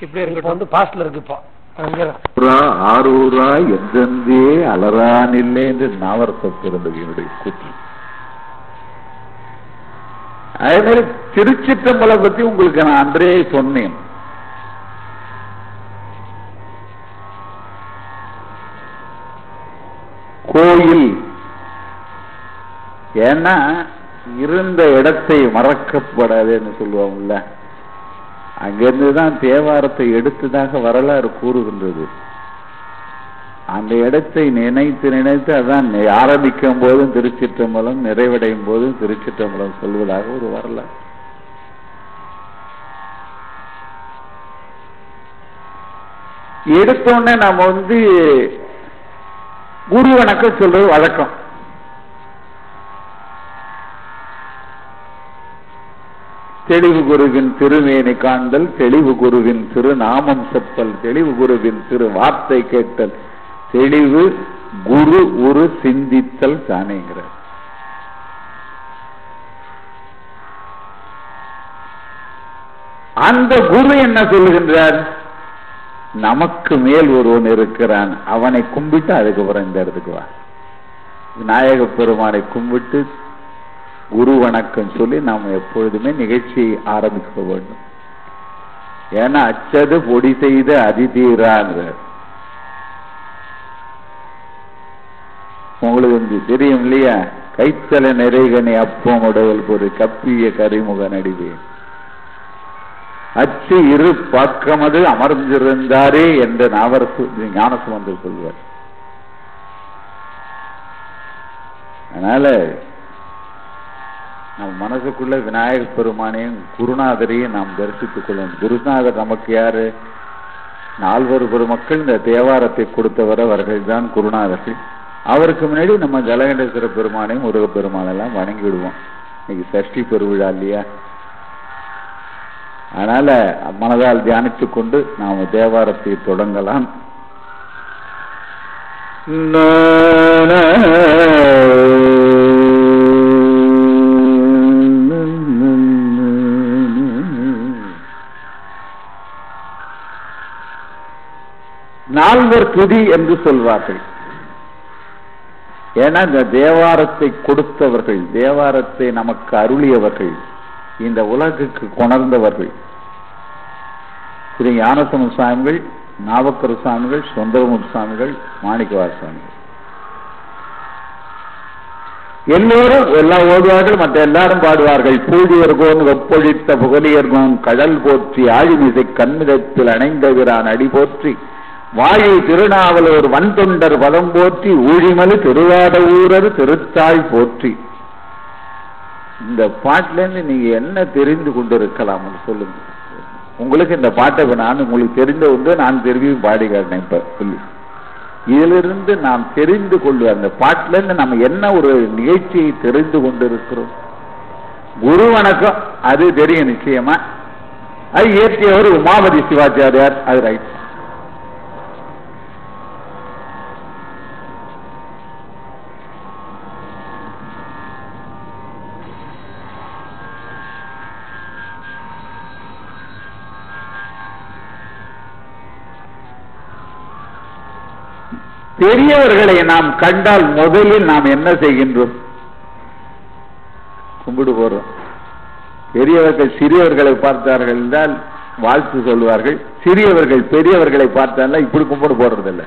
இப்படி வந்து பாஸ்ட்ல இருக்கு இப்போ. ஆரூரா எந்தெந்தே அலறானில்லை என்று நாவரசத்திருந்தவனுடைய கூற்று. அதே மாதிரி திருச்சிற்றம்பலம் பத்தி உங்களுக்கு நான் அன்றே சொன்னேன். கோயில். ஏன்னா இருந்த இடத்தை மறக்கப்படாதுன்னு சொல்லுவாங்கல்ல. அங்கிருந்து தான் தேவாரத்தை எடுத்ததாக வரலாறு கூறுகின்றது. அந்த இடத்தை நினைத்து நினைத்து அதான் ஆரம்பிக்கும் போதும் திருச்சிற்றம்பலம் நிறைவடையும் போதும் திருச்சிற்றம்பலம் சொல்வதாக ஒரு வரலாறு. எடுத்தோடனே நம்ம வந்து குரு வணக்கம் சொல்றது வழக்கம். தெளிவு குருவின் திருமேனி காண்டல் தெளிவு குருவின் திருநாமம் செப்பல் தெளிவு குருவின் திரு வார்த்தை கேட்டல். தெளிவு குரு ஒரு சிந்தித்தல் தானேங்கிறார். அந்த குரு என்ன சொல்லுகின்றார்? நமக்கு மேல் ஒருவன் இருக்கிறான். அவனை கும்பிட்டு அதுக்கப்புறம் இந்த இடத்துக்கு வா. விநாயக பெருமானை கும்பிட்டு குரு வணக்கம் சொல்லி நாம் எப்பொழுதுமே நிகழ்ச்சியை ஆரம்பிக்க வேண்டும். ஏன்னா அச்சது பொடி செய்த அதிதீராங்கிறார் உங்களுக்கு வந்து தெரியும் இல்லையா? கைத்தல நிறைகனை அப்பம் உடவல் ஒரு கப்பிய கரிமுக நடிவே அச்சு இரு பக்கமது அமர்ந்திருந்தாரே என்ற நாவரசு ஞானசுமந்தர் சொல்வார். அதனால நம்ம மனசுக்குள்ள விநாயகர் பெருமானையும் குருநாதரையும் நாம் தரிசித்துக் கொள்ளும் குருநாதர் நமக்கு யாரு? நால்வர் பெருமக்கள் இந்த தேவாரத்தை கொடுத்தவர் அவர்கள் தான் குருநாதர்கள். அவருக்கு முன்னாடி நம்ம ஜலகண்டேஸ்வர பெருமானையும் முருக பெருமானெல்லாம் வணங்கி விடுவோம் இன்னைக்கு சஷ்டி பெருவிழா இல்லையா? அதனால மனதால் தியானித்துக் கொண்டு நாம் தேவாரத்தை தொடங்கலாம். நால்வர் துதி என்று சொல்வார்கள். ஏன்னா இந்த தேவாரத்தை கொடுத்தவர்கள் தேவாரத்தை நமக்கு அருளியவர்கள் இந்த உலகுக்கு கொணர்ந்தவர்கள். திரு ஞானசம சுவாமிகள் நாவக்கர சுவாமிகள் சுந்தரமுர் சுவாமிகள் மாணிக்கவார் சுவாமிகள். எல்லோரும் எல்லாம் ஓடுவார்கள் மற்ற எல்லாரும் பாடுவார்கள். பூஜியர்கோன் வெப்பொழித்த புகழியர்கோன் கடல் போற்றி ஆழிமிசை கண்மிதத்தில் அணைந்தவிரான் அடி போற்றி. வாயு திருநாவலூர் வன்தொண்டர் பதம் போற்றி ஊழிமலு திருவாத ஊரர் திருத்தாய் போற்றி. இந்த பாட்டிலேருந்து நீங்கள் நீங்க என்ன தெரிந்து கொண்டிருக்கலாம் சொல்லுங்க. உங்களுக்கு இந்த பாட்டை நான் உங்களுக்கு தெரிந்த ஒன்று நான் தெரிவி பாடி காட்டினேன் சொல்லி. இதிலிருந்து நாம் தெரிந்து கொள்ளும் அந்த பாட்டிலேருந்து நம்ம என்ன ஒரு நிகழ்ச்சியை தெரிந்து கொண்டிருக்கிறோம்? குரு வணக்கம். அது தெரியும் நிச்சயமா. அது இயற்றியவர் உமாபதி சிவாச்சாரியார். அது ரைட் பெரியவர்களை நாம் கண்டால் முதலில் நாம் என்ன செய்கின்றோம்? கும்பிடு போறோம். பெரியவர்கள் சிறியவர்களை பார்த்தார்கள் என்றால் வாழ்த்து சொல்வார்கள். சிறியவர்கள் பெரியவர்களை பார்த்தால் இப்படி கும்பிடு போடுறதில்ல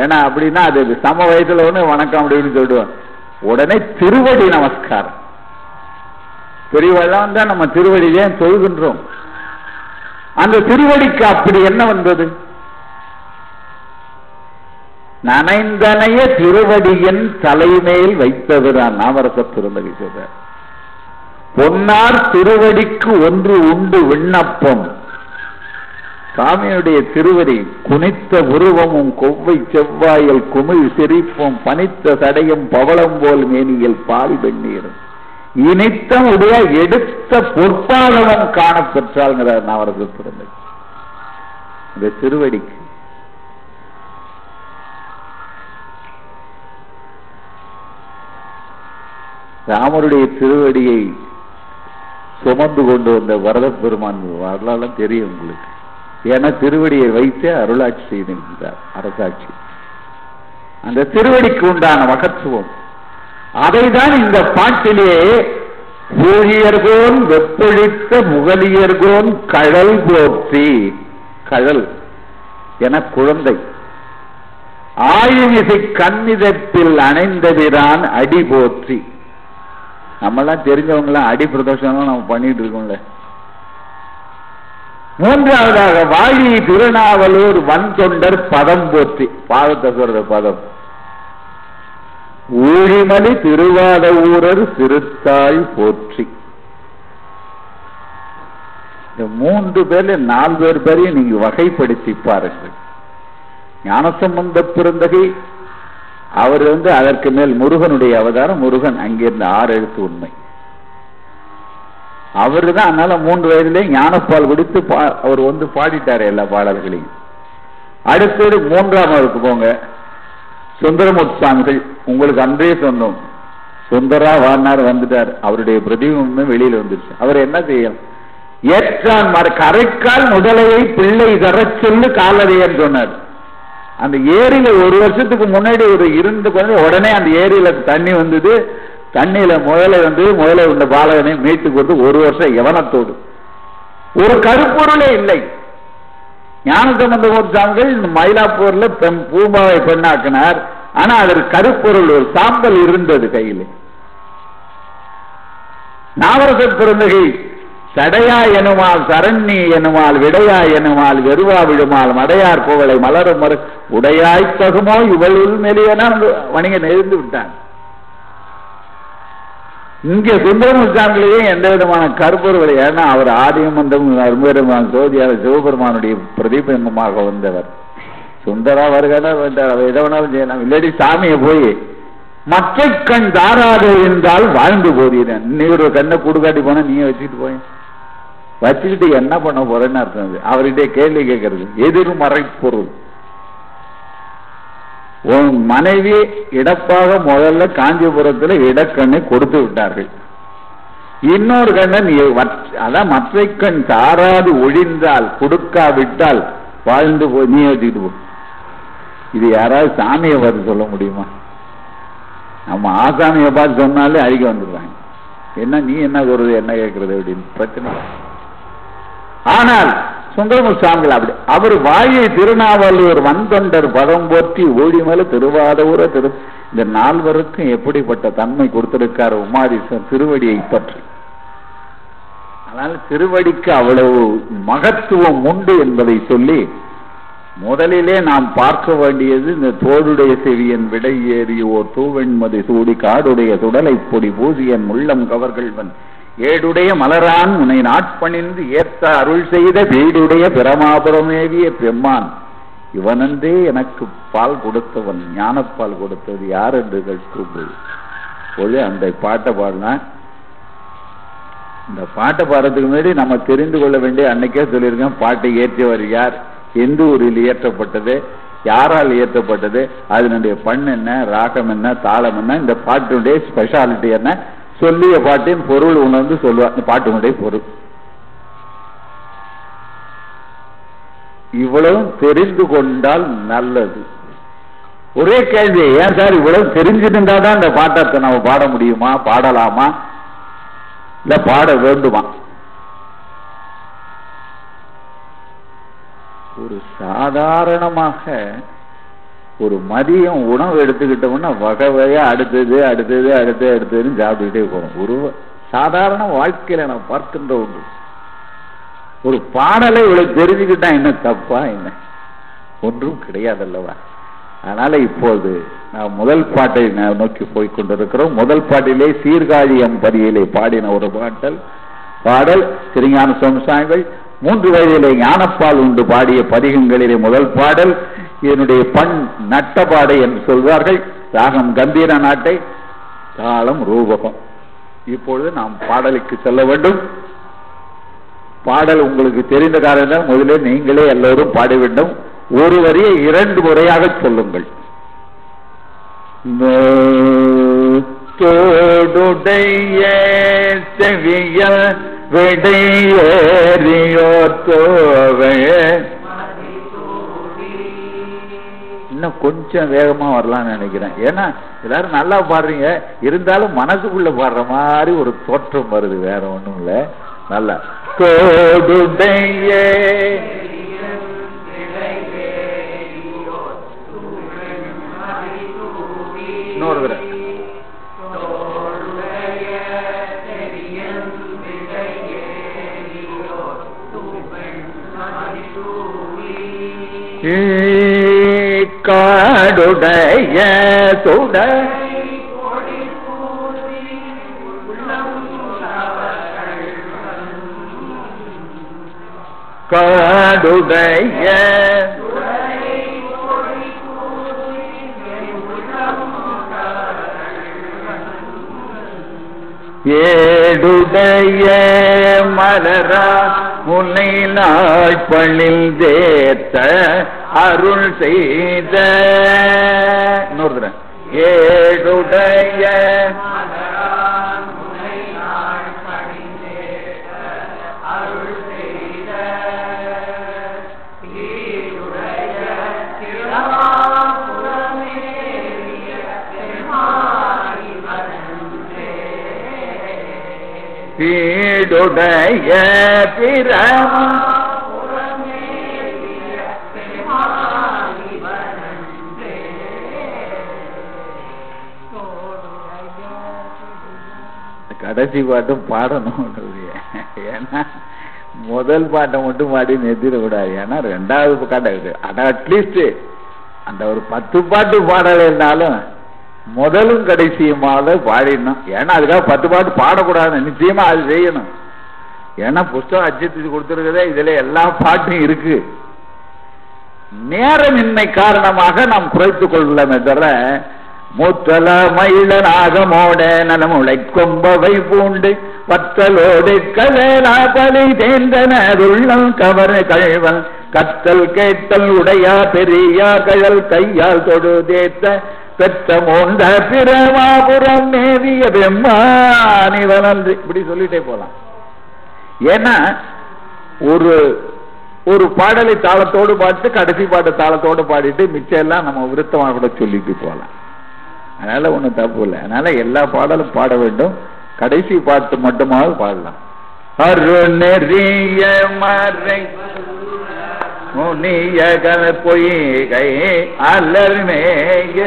ஏன்னா அப்படின்னா அது சம வயசுல ஒண்ணு வணக்கம் அப்படின்னு சொல்லுவோம் உடனே திருவடி நமஸ்காரம். பெரியவெல்லாம் தான் நம்ம திருவடியிலே தொழுகின்றோம் அந்த திருவடிக்கு அப்படி என்ன வந்தது? நனைந்தனைய திருவடியின் தலைமேல் வைத்ததுதான் நாமரச திருமதி சொல்றார் பொன்னார் திருவடிக்கு ஒன்று உண்டு விண்ணப்பம். சாமியுடைய திருவடி குனித்த உருவமும் கொவ்வை செவ்வாயில் குமிழ் சிரிப்பும் பனித்த சடையும் பவளம் போல் மேனியில் பால் வெந்நீரும். இனித்தம் உடைய எடுத்த பொற்பாதவன் காணப்பெற்றாள்ங்கிறார் நாவரச திருமதி இந்த திருவடிக்கு ராமருடைய திருவடியை சுமந்து கொண்டு வந்த வரத பெருமான் வரலாறுலாம் தெரியும் உங்களுக்கு. ஏன்னா திருவடியை வைத்தே அருளாட்சி செய்திருக்கிறார் அரசாட்சி. அந்த திருவடிக்கு உண்டான மகத்துவம். அதைதான் இந்த பாட்டிலே ஊழியர்கோன் வெப்பொழித்த முகலியர்கோன் கழல் போற்றி. கழல் என குழந்தை. ஆயுமிசை கண்ணிதத்தில் அணைந்தவிரான் அடி போற்றி. நம்மளாம் தெரிஞ்சவங்களாம் அடி பிரதோஷம் நம்ம பண்ணிட்டு இருக்கோம்ல. மூன்றாவதாக வாழி திருநாவலூர் வன்தொண்டர் பதம் போற்றி. பாதத்தை சொல்ற பதம். ஊழிமலி திருவாத ஊரர் சிறுத்தாய் போற்றி. இந்த மூன்று பேர்ல நாலு பேர் பேரையும் நீங்க வகைப்படுத்தி பாருங்கள். ஞானசம்பந்த பிறந்தகை அவர் வந்து அதற்கு மேல் முருகனுடைய அவதாரம் முருகன் அங்கிருந்து ஆறு எழுத்து உண்மை. அவரு தான் அதனால மூன்று வயதிலே ஞானப்பால் குடித்து பா- அவர் வந்து பாடிட்டாரு எல்லா பாடல்களையும். அடுத்தது மூன்றாமதுக்கு போங்க. சுந்தரமூர்த்தி சுவாமிகள் உங்களுக்கு அன்றே சொன்னோம். சுந்தரா வாரினார் வந்துட்டார். அவருடைய பிரதிபிம்பமே வெளியில வந்துருச்சு. அவர் என்ன செய்யலாம் ஏற்றான் மர கரைக்கால் முதலையை பிள்ளை தர சொல்லு காலறையன்னு சொன்னார். அந்த ஏரியில ஒரு வருஷத்துக்கு முன்னாடி ஒரு இருந்து கொஞ்சம் உடனே அந்த ஏரியில தண்ணி வந்தது. தண்ணியில முயலை வந்து முயலை உள்ள பாலகனை மீட்டு கொடுத்து ஒரு வருஷம் எவனத்தோடு ஒரு கருப்பொருளே இல்லை. ஞானசம்பந்த சாமிகள் இந்த மயிலாப்பூர்ல பெண் பூமாவை பெண்ணாக்கினார். ஆனா அதற்கு கருப்பொருள் ஒரு சாம்பல் இருந்தது கையில். நாவரச பிறந்தகை சடையா எனுமால் சரண்ணி எனுமால் விடையா எனுமால் வெறுவா விழுமால் மடையார் புகழை மலரும் மறு உடையாய் தகுமோ இவளுள் மெலியன வணிகன் எழுந்து விட்டான். இங்க சுந்தரமுசாமிலேயே எந்த விதமான கருப்பொருள் ஏன்னா அவர் ஆதிமந்தம் அரும்பெருமான் சோதியார் சிவபெருமானுடைய பிரதிபிம்பமாக வந்தவர். சுந்தரா வருகடா வந்தார் அவர் எதை வேணாலும் செய்யலாம். இல்லாடி சாமியை போய் மற்ற கண் தாராது என்றால் வாழ்ந்து போறீரன் நீ ஒரு கண்ணை குடுக்காட்டி போனா நீயே வச்சுட்டு போய். வச்சுக்கிட்டு என்ன பண்ண போறேன்னு அர்த்தம் அவர்கிட்ட கேள்வி கேட்கறது. எதிர்மறை பொருள். உன் மனைவி இடப்பாக முதல்ல காஞ்சிபுரத்துல இடக்கண்ணை கொடுத்து விட்டார்கள். இன்னொரு கண்ணை நீ அதான் மற்ற கண் தாராது ஒழிந்தால் கொடுக்காவிட்டால் வாழ்ந்து போய் நீ வச்சுக்கிட்டு போ. இது யாராவது சாமியை பார்த்து சொல்ல முடியுமா? நம்ம ஆசாமியை பார்த்து சொன்னாலே அழிக்க வந்துடுவாங்க. என்ன நீ என்ன சொல்றது என்ன கேட்கறது அப்படின்னு பிரச்சனை. ஆனால் சுந்தரமூர் சாமிகள் அப்படி. அவர் வாயை திருநாவலூர் வந்தொண்டர் பதம் போற்றி ஓடிமல திருவாதூர திரு இந்த நால்வருக்கும் எப்படிப்பட்ட தன்மை கொடுத்திருக்கார் உமாதீசன் திருவடியை பற்றி. அதனால திருவடிக்கு அவ்வளவு மகத்துவம் உண்டு என்பதை சொல்லி முதலிலே நாம் பார்க்க வேண்டியது இந்த தோடுடைய செவியன் விடை ஏறி ஓர் தூவெண்மதி சூடி காடுடைய சுடலை பொடி பூசியன் உள்ளம் கவர்கள்வன் ஏடுடைய மலரான் உன்னை நாட்பணிந்து ஏத்த அருள் செய்த வீடுடைய பிரமாபுரமேவிய பெம்மான். இவனன்றே எனக்கு பால் கொடுத்தவன் ஞானப்பால் கொடுத்தது யார் என்று கேட்கும்போது போது அந்த பாட்டை பாடினா. இந்த பாட்டை பாடுறதுக்கு முன்னாடி நம்ம தெரிந்து கொள்ள வேண்டிய அன்னைக்கே சொல்லியிருக்கேன் பாட்டை இயற்றியவர் யார்? எந்த ஊரில் இயற்றப்பட்டது? யாரால் இயற்றப்பட்டது? அதனுடைய பண் என்ன ராகம் என்ன தாளம் என்ன இந்த பாட்டினுடைய ஸ்பெஷாலிட்டி என்ன? சொல்லிய பாட்டின் பொருள் உணர்ந்து சொல்லுவார் இந்த பாட்டினுடைய பொருள். இவ்வளவும் தெரிந்து கொண்டால் நல்லது. ஒரே கேள்வி ஏன் சார் இவ்வளவு தெரிஞ்சிருந்தா தான் இந்த பாட்டத்தை நம்ம பாட முடியுமா பாடலாமா? இல்ல பாட வேண்டுமா? ஒரு சாதாரணமாக ஒரு மதியம் உணவு எடுத்துக்கிட்டோம்னா வகை வகையா அடுத்தது அடுத்தது அடுத்தது அடுத்ததுன்னு சாப்பிட்டுக்கிட்டே போகிறோம் ஒரு சாதாரண வாழ்க்கையில நான் பார்க்கின்ற ஒன்று. ஒரு பாடலை இவ்வளவு தெரிஞ்சுக்கிட்டா என்ன தப்பா என்ன? ஒன்றும் கிடையாது அல்லவா? அதனால இப்போது நான் முதல் பாட்டை நான் நோக்கி போய் கொண்டிருக்கிறோம். முதல் பாட்டிலே சீர்காழியம் பதியிலே பாடின ஒரு பாட்டல் பாடல் திருஞான சுவாமிகள் மூன்று வயதிலே ஞானப்பால் உண்டு பாடிய பதிகங்களிலே முதல் பாடல் என்னுடைய பண் நட்டபாடை என்று சொல்வார்கள். ராகம் கம்பீர நாட்டை தாளம் ரூபகம். இப்பொழுது நாம் பாடலுக்கு செல்ல வேண்டும். பாடல் உங்களுக்கு தெரிந்த காரணம் முதலில் நீங்களே எல்லோரும் பாட வேண்டும். ஒரு வரியை இரண்டு முறையாக சொல்லுங்கள். தோடுடைய செவிய விடையேறியோ தோவே இன்னும் கொஞ்சம் வேகமாக வரலாம்னு நினைக்கிறேன். ஏன்னா எல்லாரும் நல்லா பாடுறீங்க. இருந்தாலும் மனசுக்குள்ள பாடுற மாதிரி ஒரு தோற்றம் வருது. வேற ஒன்றும் இல்லை. நல்லா. தோடுடையே இன்னொரு தடவை. காடுடைய சுட காடுடைய ஏடுடைய மலரா முன்னை நாள் நாட்பணில் தேத்த அருள் செய்த இன்னொரு தடவை. ஏடுடைய வீடுடைய கடைசி பாட்டும் பாடணும் ஏன்னா முதல் பாட்டை மட்டும் பாடி நிறுத்திடக்கூடாது ஏன்னா ரெண்டாவது பாட்டை அட அட்லீஸ்ட் அந்த ஒரு பத்து பாட்டு பாடலைன்னாலும் முதலும் கடைசியுமாவது பாடிடணும். ஏன்னா அதுக்காக பத்து பாட்டு பாடக்கூடாது நிச்சயமா அது செய்யணும். ஏன்னா புஸ்தகம் அச்சடிச்சு கொடுத்துருக்கதே இதுல எல்லா பாட்டும் இருக்கு. நேரமின்மை காரணமாக நாம் குறைத்துக் கொள்ளலாமே தவிர மூத்தல மயில நாகமோட நலமுளை கொம்பவை பூண்டு வத்தலோடு கவேலா பலி தேர்ந்தனருள்ளம் கவர கழ்வன் கத்தல் கேட்டல் உடையா பெரியா கழல் கையால் தொடு தேத்த பெற்ற மோண்ட பிரமாபுரம் மேவிய பெம்மானி வளர்ந்து இப்படி சொல்லிட்டே போலாம். ஏன்னா ஒரு ஒரு பாடலை தாளத்தோடு பாடிட்டு கடைசி பாட்டு தாளத்தோடு பாடிட்டு மிச்சம் எல்லாம் நம்ம விருத்தமாக கூட சொல்லிட்டு போகலாம் அதனால ஒன்றும் தப்பு இல்லை. அதனால எல்லா பாடலும் பாட வேண்டும். கடைசி பாட்டு மட்டுமாவது பாடலாம். அருணெறிய மறை முனிய கல பொய்கை அலர்மேய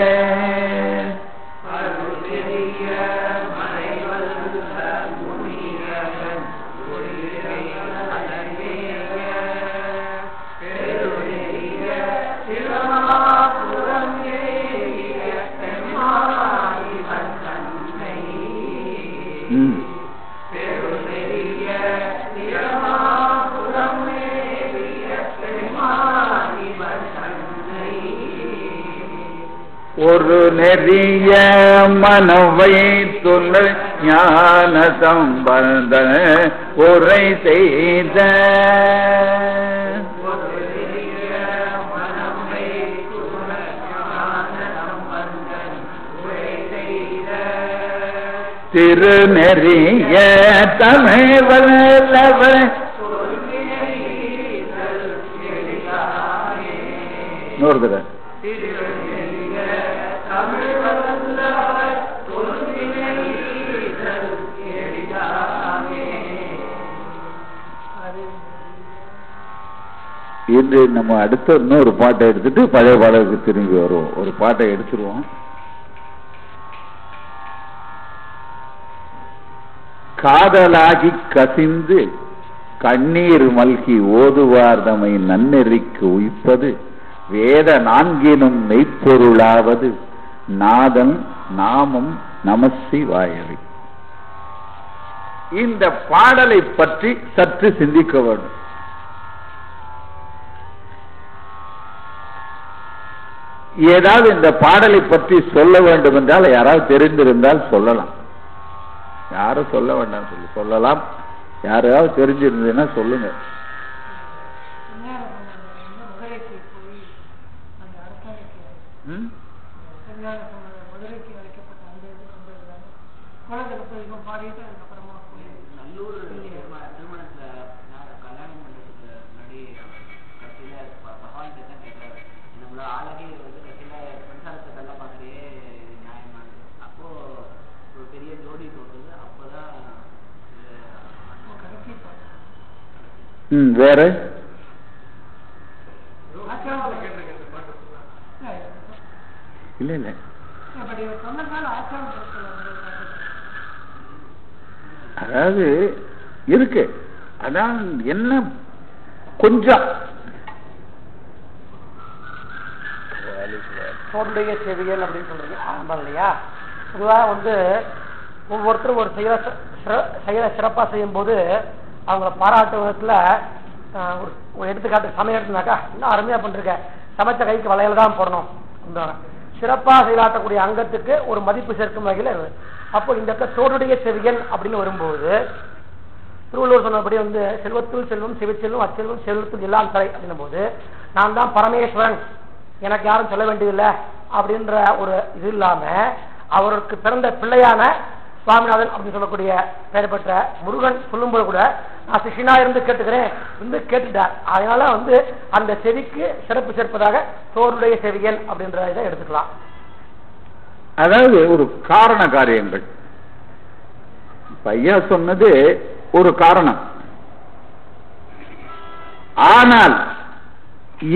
ஒரு நெறிய மனவை துணை ஞான சம்பந்த உரை செய்த திருநெறிய தமிழ் வல்லவர் இன்னொரு தடவை. இன்று நம்ம அடுத்த இன்னொரு பாட்டை எடுத்துட்டு பழைய பாடலுக்கு திரும்பி வருவோம். ஒரு பாட்டை எடுத்துருவோம். காதலாகி கசிந்து கண்ணீர் மல்கி ஓதுவார் தமை நன்னெறிக்கு உய்ப்பது வேத நான்கினும் மெய்ப்பொருளாவது நாதன் நாமம் நமசிவாயவை இந்த பாடலை பற்றி சற்று சிந்திக்க வேண்டும். ஏதாவது இந்த பாடலை பற்றி சொல்ல வேண்டும் என்றால் யாராவது தெரிந்திருந்தால் சொல்லலாம். யாரும் சொல்ல வேண்டாம் சொல்லி. சொல்லலாம். யாராவது தெரிஞ்சிருந்ததுன்னா சொல்லுங்க. ம்? கல்யாண சம்பந்தம் மதுரைக்கு அழைக்கப்பட்ட அந்த இது அந்த இதுதான் குழந்தை போய் பாடிட்டு அதுக்கப்புறமா போய் நல்லூர் திருமண திருமணத்துல நான் கல்யாணம் பண்றதுக்கு முன்னாடி அவர் கடைசியில ப- பகவான் கிட்ட தான் கேட்கிறாரு நம்மள ஆளகே வந்து கடைசியில ம் வேற? இல்ல இல்ல. அதாவது இருக்கு. அதான் என்ன கொஞ்சம். தோளுடைய செவியல் அப்படின்னு சொல்றீங்க. ஆரம்பம் இல்லையா? பொதுவாக வந்து ஒவ்வொருத்தரும் ஒரு செயலை சிற- செயலை சிறப்பாக செய்யும் போது அவங்கள பாராட்டு விதத்தில் ஒரு எடுத்துக்காட்டு சமையல் எடுத்துனாக்கா இன்னும் அருமையாக பண்ணிருக்க சமைச்ச கைக்கு வளையல் தான் போடணும் சிறப்பாக செயலாற்றக்கூடிய அங்கத்துக்கு ஒரு மதிப்பு சேர்க்கும் வகையில் இது. அப்போ இந்த சோருடைய செவியன் அப்படின்னு வரும்போது திருவள்ளுவர் சொன்னபடி வந்து செல்வத்துள் செல்வம் சிவச்செல்வம் அச்செல்வம் செல்வத்துள் எல்லாம் தலை அப்படின்னும் போது நான் தான் பரமேஸ்வரன் எனக்கு யாரும் சொல்ல வேண்டியதில்லை அப்படின்ற ஒரு இது இல்லாம அவருக்கு பிறந்த பிள்ளையான சுவாமிநாதன் அப்படின்னு சொல்லக்கூடிய பெயர் பெற்ற முருகன் சொல்லும்போது கூட நான் சிஷினா இருந்து கேட்டுக்கிறேன் வந்து கேட்டுட்டார். அதனால வந்து அந்த செவிக்கு சிறப்பு சேர்ப்பதாக தோருடைய செவியல் அப்படின்ற இதை எடுத்துக்கலாம். அதாவது ஒரு காரண காரியங்கள். பையா சொன்னது ஒரு காரணம். ஆனால்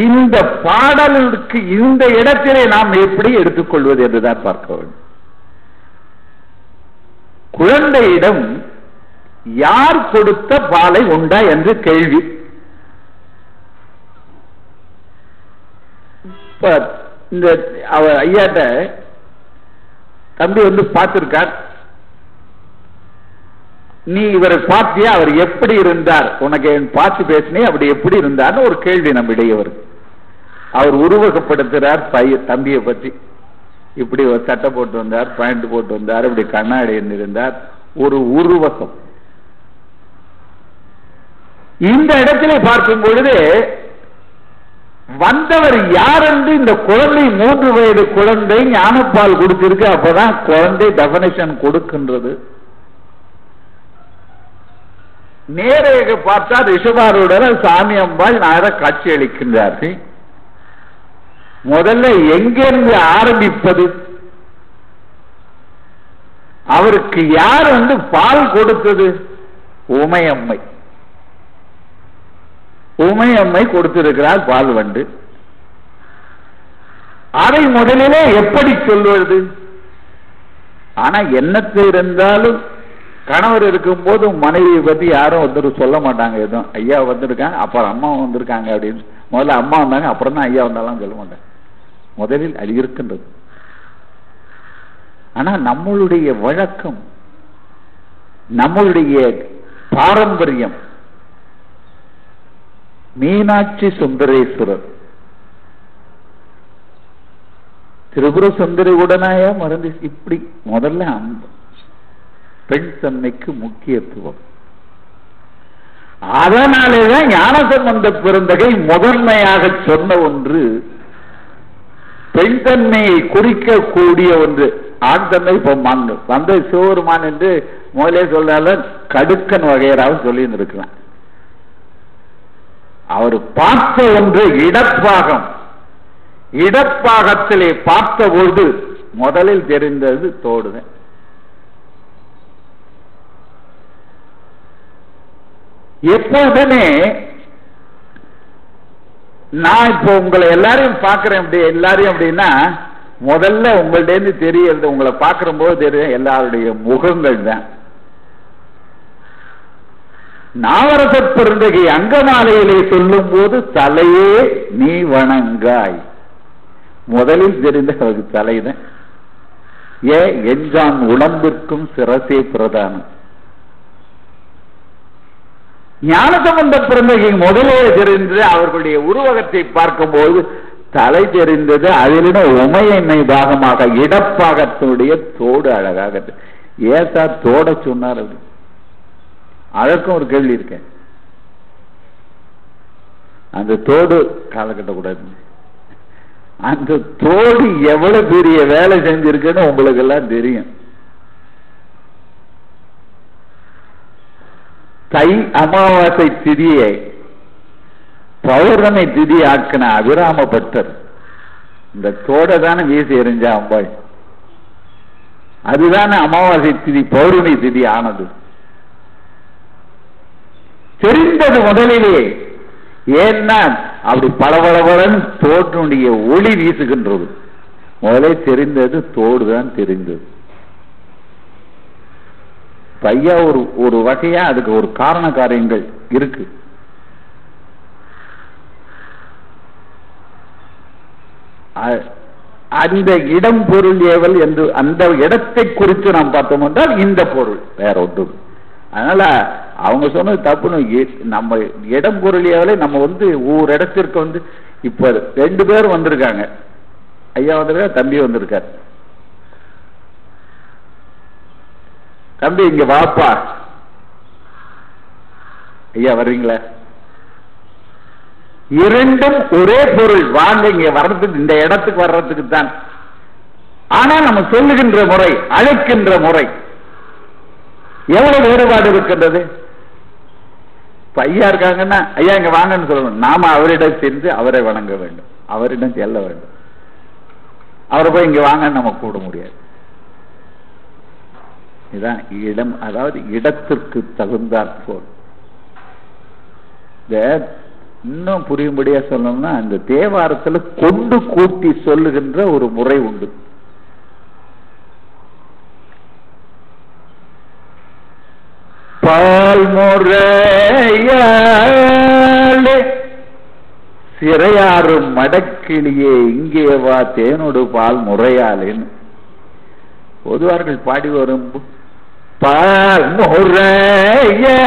இந்த பாடலுக்கு இந்த இடத்திலே நாம் எப்படி எடுத்துக்கொள்வது என்றுதான் பார்க்க வேண்டும். குழந்தையிடம் யார் கொடுத்த பாலை உண்டா என்று கேள்வி. இந்த அவர் ஐயாட்ட தம்பி வந்து பார்த்திருக்கார். நீ இவரை பார்த்தியா? அவர் எப்படி இருந்தார்? உனக்கு என் பார்த்து பேசினே அப்படி எப்படி இருந்தார்னு ஒரு கேள்வி நம்மிடையே வருது. அவர் உருவகப்படுத்துறார் பைய தம்பியை பற்றி இப்படி ஒரு சட்டை போட்டு வந்தார் பேண்ட் போட்டு வந்தார் இப்படி கண்ணாடி இருந்தார் ஒரு உருவகம். இந்த இடத்திலே பார்க்கும் பொழுது வந்தவர் யார் என்று இந்த குழந்தை மூன்று வயது குழந்தை ஞானப்பால் கொடுத்திருக்கு அப்பதான் குழந்தை டெபனேஷன் கொடுக்கின்றது. நேரேக பார்த்தா ரிஷபாருடன் சாமி அம்பாள் நேர காட்சி அளிக்கின்றார்கள் முதல்ல எங்கிருந்து ஆரம்பிப்பது? அவருக்கு யார் வந்து பால் கொடுத்தது? உமையம்மை. உமையம்மை கொடுத்திருக்கிறார் பால் வண்டு. அதை முதலிலே எப்படி சொல்வது? ஆனா என்னத்து இருந்தாலும் கணவர் இருக்கும்போது மனைவியை பத்தி யாரும் வந்துட்டு சொல்ல மாட்டாங்க எதுவும். ஐயா வந்திருக்காங்க அப்புறம் அம்மா வந்திருக்காங்க அப்படின்னு. முதல்ல அம்மா வந்தாங்க அப்புறம் தான் ஐயா வந்தாலும் சொல்ல மாட்டாங்க முதலில் அது இருக்கின்றது. ஆனா நம்மளுடைய வழக்கம் நம்மளுடைய பாரம்பரியம் மீனாட்சி சுந்தரேஸ்வரர். திரிபுர சுந்தரி உடனாயா மறந்து இப்படி முதல்ல அந்த பெண் தன்மைக்கு முக்கியத்துவம். அதனாலேதான் ஞானசம்பந்த பிறந்தகை முதன்மையாக சொன்ன ஒன்று பெண் தன்மையை குறிக்கக்கூடிய ஒன்று ஆண் தன்மை இப்போ மான் வந்த சிவருமான் என்று முதலே சொன்னாலும் கடுக்கன் வகையராக சொல்லி அவர் பார்த்த ஒன்று இடப்பாகம். இடப்பாகத்திலே பார்த்தபோது முதலில் தெரிந்தது தோடுதான் எப்போதுமே நான் இப்போ உங்களை எல்லாரையும் பார்க்கிறேன் அப்படி எல்லாரையும் அப்படின்னா முதல்ல உங்கள்ட்ட இருந்து தெரியறது உங்களை பார்க்கிற போது தெரியும் எல்லாருடைய முகங்கள் தான் நாவரச பெருந்தகை அங்கமாலையிலே சொல்லும் போது தலையே நீ வணங்காய். முதலில் தெரிந்த அவருக்கு தலைதான். ஏ எஞ்சான் உடம்பிற்கும் சிரசே பிரதானம். ஞானசம்பந்த பிறந்தகை முதலே தெரிந்து அவர்களுடைய உருவகத்தை பார்க்கும்போது தலை தெரிந்தது அதிலும் உமையன்மை பாகமாக இடப்பாகத்தினுடைய தோடு அழகாக ஏசா தோட சொன்னார் அவர்? அதற்கும் ஒரு கேள்வி இருக்கேன். அந்த தோடு காலகட்டக்கூடாது. அந்த தோடு எவ்வளவு பெரிய வேலை செஞ்சிருக்குன்னு உங்களுக்கு எல்லாம் தெரியும். தை அமாவாசை திதியை பௌர்ணமி திதி ஆக்கின அபிராம பட்டர் இந்த தோடை தானே வீசி எறிஞ்சா அம்பாள். அதுதானே அமாவாசை திதி பௌர்ணமி திதி ஆனது. தெரிந்தது முதலிலே. ஏன்னா அப்படி பளபளபளன்னு தோற்றுடைய ஒளி வீசுகின்றது. முதலே தெரிந்தது தோடுதான் தெரிந்தது. பையா ஒரு ஒரு வகையா அதுக்கு ஒரு காரண காரியங்கள் இருக்கு. அந்த இடம் பொருள் ஏவல் என்று அந்த இடத்தை குறித்து நாம் பார்த்தோம் என்றால் இந்த பொருள் வேற ஒன்று அதனால அவங்க சொன்னது தப்புன்னு நம்ம இடம் பொருள் நம்ம வந்து ஒவ்வொரு இடத்திற்கு வந்து இப்ப ரெண்டு பேர் வந்திருக்காங்க. ஐயா வந்திருக்கார் தம்பி வந்திருக்கார். தம்பி இங்க வாப்பா. ஐயா வர்றீங்களா? இரண்டும் ஒரே பொருள். வாங்க இங்க வர்றதுக்கு இந்த இடத்துக்கு வர்றதுக்கு தான் ஆனா நம்ம சொல்லுகின்ற முறை அழைக்கின்ற முறை எவ்வளவு வேறுபாடு இருக்கின்றது? இப்ப ஐயா இருக்காங்கன்னா ஐயா இங்க வாங்கன்னு சொல்லணும். நாம அவரிடம் சென்று அவரை வணங்க வேண்டும். அவரிடம் செல்ல வேண்டும். அவரை போய் இங்க வாங்கன்னு நம்ம கூட முடியாது. இதுதான் இடம். அதாவது இடத்திற்கு தகுந்தாற் போல். இன்னும் புரியும்படியா சொல்லணும்னா அந்த தேவாரத்துல கொண்டு கூட்டி சொல்லுகின்ற ஒரு முறை உண்டு. பால்முறையாளே சிறையாறும் மடக்கிளியே இங்கே வா தேனோடு பால் முறையாளேன்னு பொதுவார்கள் பாடி வரும் பால் முறையாளே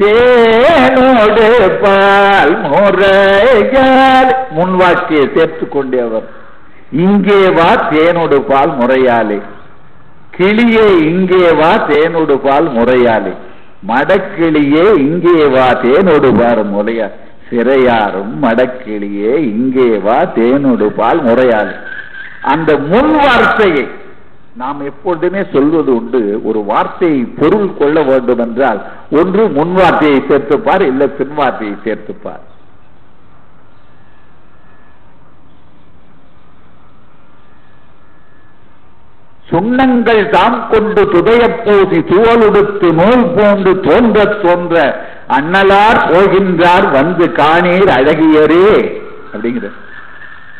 தேனோடு பால் முறையால் முன்வாக்கியை சேர்த்து கொண்டே அவர் இங்கே வா தேனோடு பால் முறையாலே கிளியே இங்கே வா தேனோடு பால் முறையாலே மடக்கிளியே இங்கே வா தேனோடு பார் முறையா சிறையாரும் மடக்கிளியே இங்கே வா தேனோடு பால் முறையாளி. அந்த முன் வார்த்தையை நாம் எப்பொழுதுமே சொல்வது உண்டு ஒரு வார்த்தையை பொருள் கொள்ள வேண்டும் என்றால் ஒன்று முன் வார்த்தையை சேர்த்துப்பார் இல்லை பின் வார்த்தையை சேர்த்துப்பார். சுண்ணங்கள் தாம் கொண்டு துதையப் பூசி துவலுடுத்து நூல் போன்று தோன்றத் தோன்ற அண்ணலார் போகின்றார் வந்து காணீர் அழகியரே அப்படிங்கிற.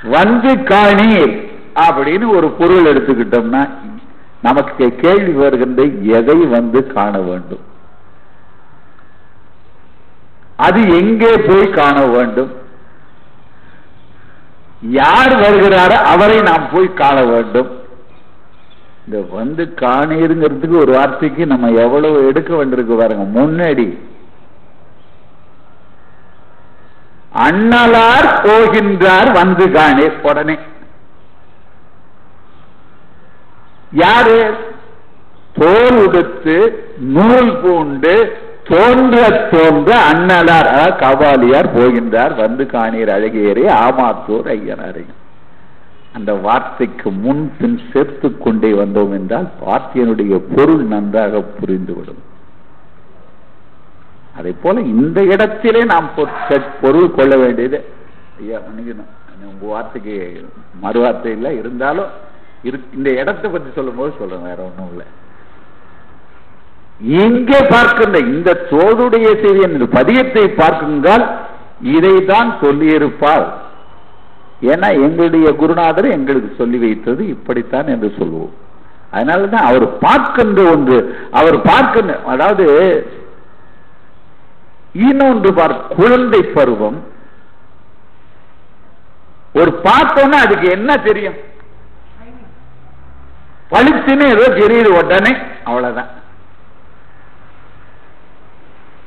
வந்து காணீர் அப்படின்னு ஒரு பொருள் எடுத்துக்கிட்டோம்னா நமக்கு கேள்வி வருகின்ற எதை வந்து காண வேண்டும்? அது எங்கே போய் காண வேண்டும்? யார் வருகிறாரோ அவரை நாம் போய் காண வேண்டும். இந்த வந்து காணீருங்கிறதுக்கு ஒரு வார்த்தைக்கு நம்ம எவ்வளவு எடுக்க வேண்டியிருக்கு பாருங்க. முன்னாடி. அண்ணலார் போகின்றார் வந்து காணீர் உடனே. யாரு? தோல் உடுத்து நூல் பூண்டு தோன்ற தோன்ற அண்ணலார் கபாலியார் போகின்றார். வந்து காணீர் அழகியரே ஆமாத்தூர் ஐயனாரை. அந்த வார்த்தைக்கு முன் பின் சேர்த்து கொண்டே வந்தோம் என்றால் வார்த்தையினுடைய பொருள் நன்றாக புரிந்துவிடும். அதை போல இந்த இடத்திலே நாம் பொருள் கொள்ள வேண்டியது. ஐயா மன்னிக்கணும் உங்க வார்த்தைக்கு மறு வார்த்தை இல்லை. இருந்தாலும் இரு- இந்த இடத்தை பத்தி சொல்லும் போது சொல்றேன் வேற ஒண்ணும் இல்லை. இங்கே பார்க்கின்ற இந்த தோதுடைய செய்தி என்ற பதியத்தை பார்க்குங்கள் இதைதான் சொல்லியிருப்பார். ஏன்னா எங்களுடைய குருநாதர் எங்களுக்கு சொல்லி வைத்தது இப்படித்தான் என்று சொல்லுவோம். அதனாலதான் அவர் பார்க்கின்ற ஒன்று அவர் பார்க்கின்ற அதாவது இன்னொன்று பார் குழந்தை பருவம். ஒரு பார்த்தோன்னா அதுக்கு என்ன தெரியும்? பளிச்சுன்னு ஏதோ தெரியுது உடனே அவ்வளவுதான்.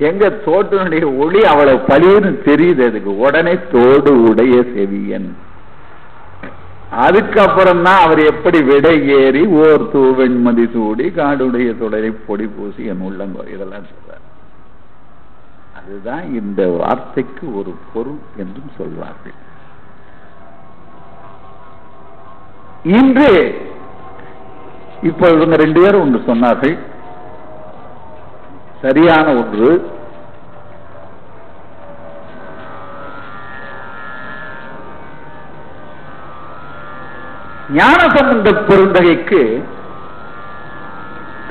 எங்க தோட்டினுடைய ஒளி அவ்வளவு பளிர்னு தெரியுது. அதுக்கு உடனே தோடு உடைய செவியன். அதுக்கப்புறம் தான் அவர் எப்படி விடை ஏறி ஓர் தூவெண்மதி சூடி காடுடைய தொடரை பொடி பூசி என் உள்ளங்கோ இதெல்லாம் சொல்றார். அதுதான் இந்த வார்த்தைக்கு ஒரு பொருள் என்றும் சொல்வார்கள். இன்று இப்போ இவங்க ரெண்டு பேரும் ஒன்று சொன்னார்கள். சரியான ஒன்று. ஞான சம்பந்த பெருந்தகைக்கு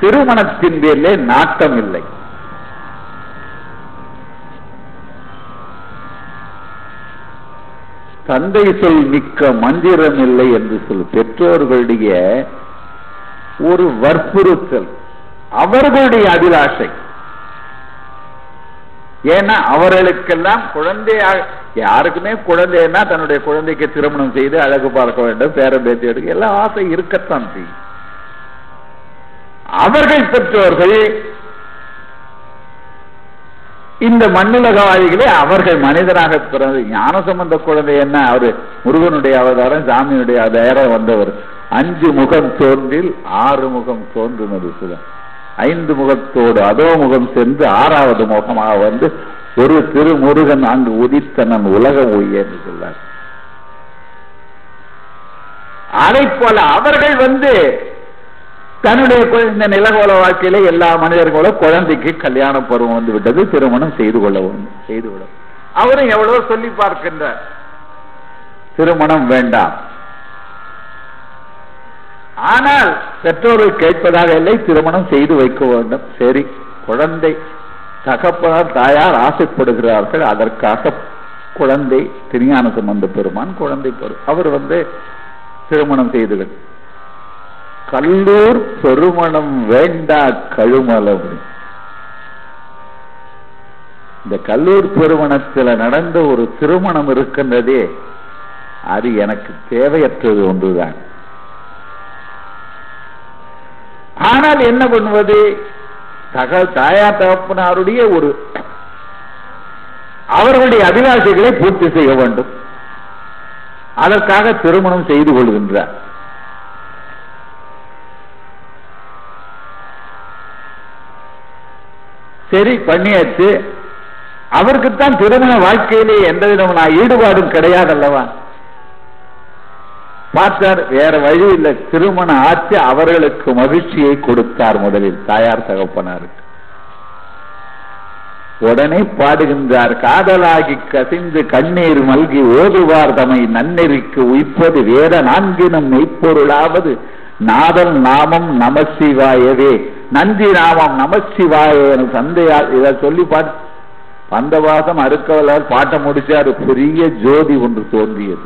திருமணத்தின் பேரிலே நாட்டம் இல்லை தந்தை சொல் மிக்க மந்திரம் இல்லை என்று சொல் பெற்றோர்களுடைய ஒரு வற்புறுத்தல் அவர்களுடைய அபிலாஷை. ஏன்னா அவர்களுக்கெல்லாம் குழந்தையாக யாருக்குமே குழந்தைன்னா தன்னுடைய குழந்தைக்கு திருமணம் செய்து அழகு பார்க்க வேண்டும் பேரம் பேத்தி எடுக்க எல்லாம் ஆசை இருக்கத்தான் செய்யும். அவர்கள் பெற்றோர்கள் இந்த மண்ணுலகவாதிகளே அவர்கள் மனிதனாக பிறந்து ஞானசம்பந்த குழந்தை என்ன? அவரு முருகனுடைய அவதாரம் சாமியுடைய அவதாரம் வந்தவர். அஞ்சு முகம் தோன்றில் ஆறு முகம் தோன்றுனது சுதன் ஐந்து முகத்தோடு அதோ முகம் சென்று ஆறாவது முகமாக வந்து ஒரு திருமுருகன் அங்கு உதித்தனன் உலகம் ஒய்ய என்று அதை போல அவர்கள் வந்து தன்னுடைய இந்த நிலகோல வாழ்க்கையில எல்லா மனிதர்களும் குழந்தைக்கு கல்யாண பருவம் வந்து விட்டது திருமணம் செய்து கொள்ள வேண்டும் செய்து கொள்ள அவரும் எவ்வளவு சொல்லி பார்க்கின்றார். திருமணம் வேண்டாம். ஆனால் பெற்றோர்கள் கேட்பதாக இல்லை திருமணம் செய்து வைக்க வேண்டும். சரி குழந்தை தகப்பனார் தாயார் ஆசைப்படுகிறார்கள். அதற்காக குழந்தை திருஞான சம்பந்த பெருமான் குழந்தை பெரு அவர் வந்து திருமணம் செய்துகள் கல்லூர் பெருமணம் வேண்டா கழுமலம் இந்த கல்லூர் பெருமணத்தில் நடந்த ஒரு திருமணம் இருக்கின்றதே அது எனக்கு தேவையற்றது ஒன்றுதான். ஆனால் என்ன பண்ணுவது? தகவல் தாயார் தகப்பனாருடைய ஒரு அவர்களுடைய அபிலாஷைகளை பூர்த்தி செய்ய வேண்டும். அதற்காக திருமணம் செய்து கொள்கின்றார். சரி பண்ணியாச்சு. அவருக்குத்தான் திருமண வாழ்க்கையிலே எந்த விதமான ஈடுபாடும் கிடையாது அல்லவா பார்த்தார் வேற வழி இல்லை. திருமண ஆட்சி அவர்களுக்கு மகிழ்ச்சியை கொடுத்தார் முதலில். தாயார் தகப்பனாருக்கு. உடனே பாடுகின்றார் காதலாகி கசிந்து கண்ணீர் மல்கி ஓதுவார் தமை நன்னெறிக்கு உய்ப்பது வேத நான்கினும் மெய்ப்பொருளாவது. நாதல் நாமம் நமசிவாயவே. நந்தி நாமம் நமசிவாய என தந்தையால் இதை சொல்லி பாட்டு பந்தவாசம் அறுக்கவலால் பாட்டை முடிச்சாரு. பெரிய ஜோதி ஒன்று தோன்றியது.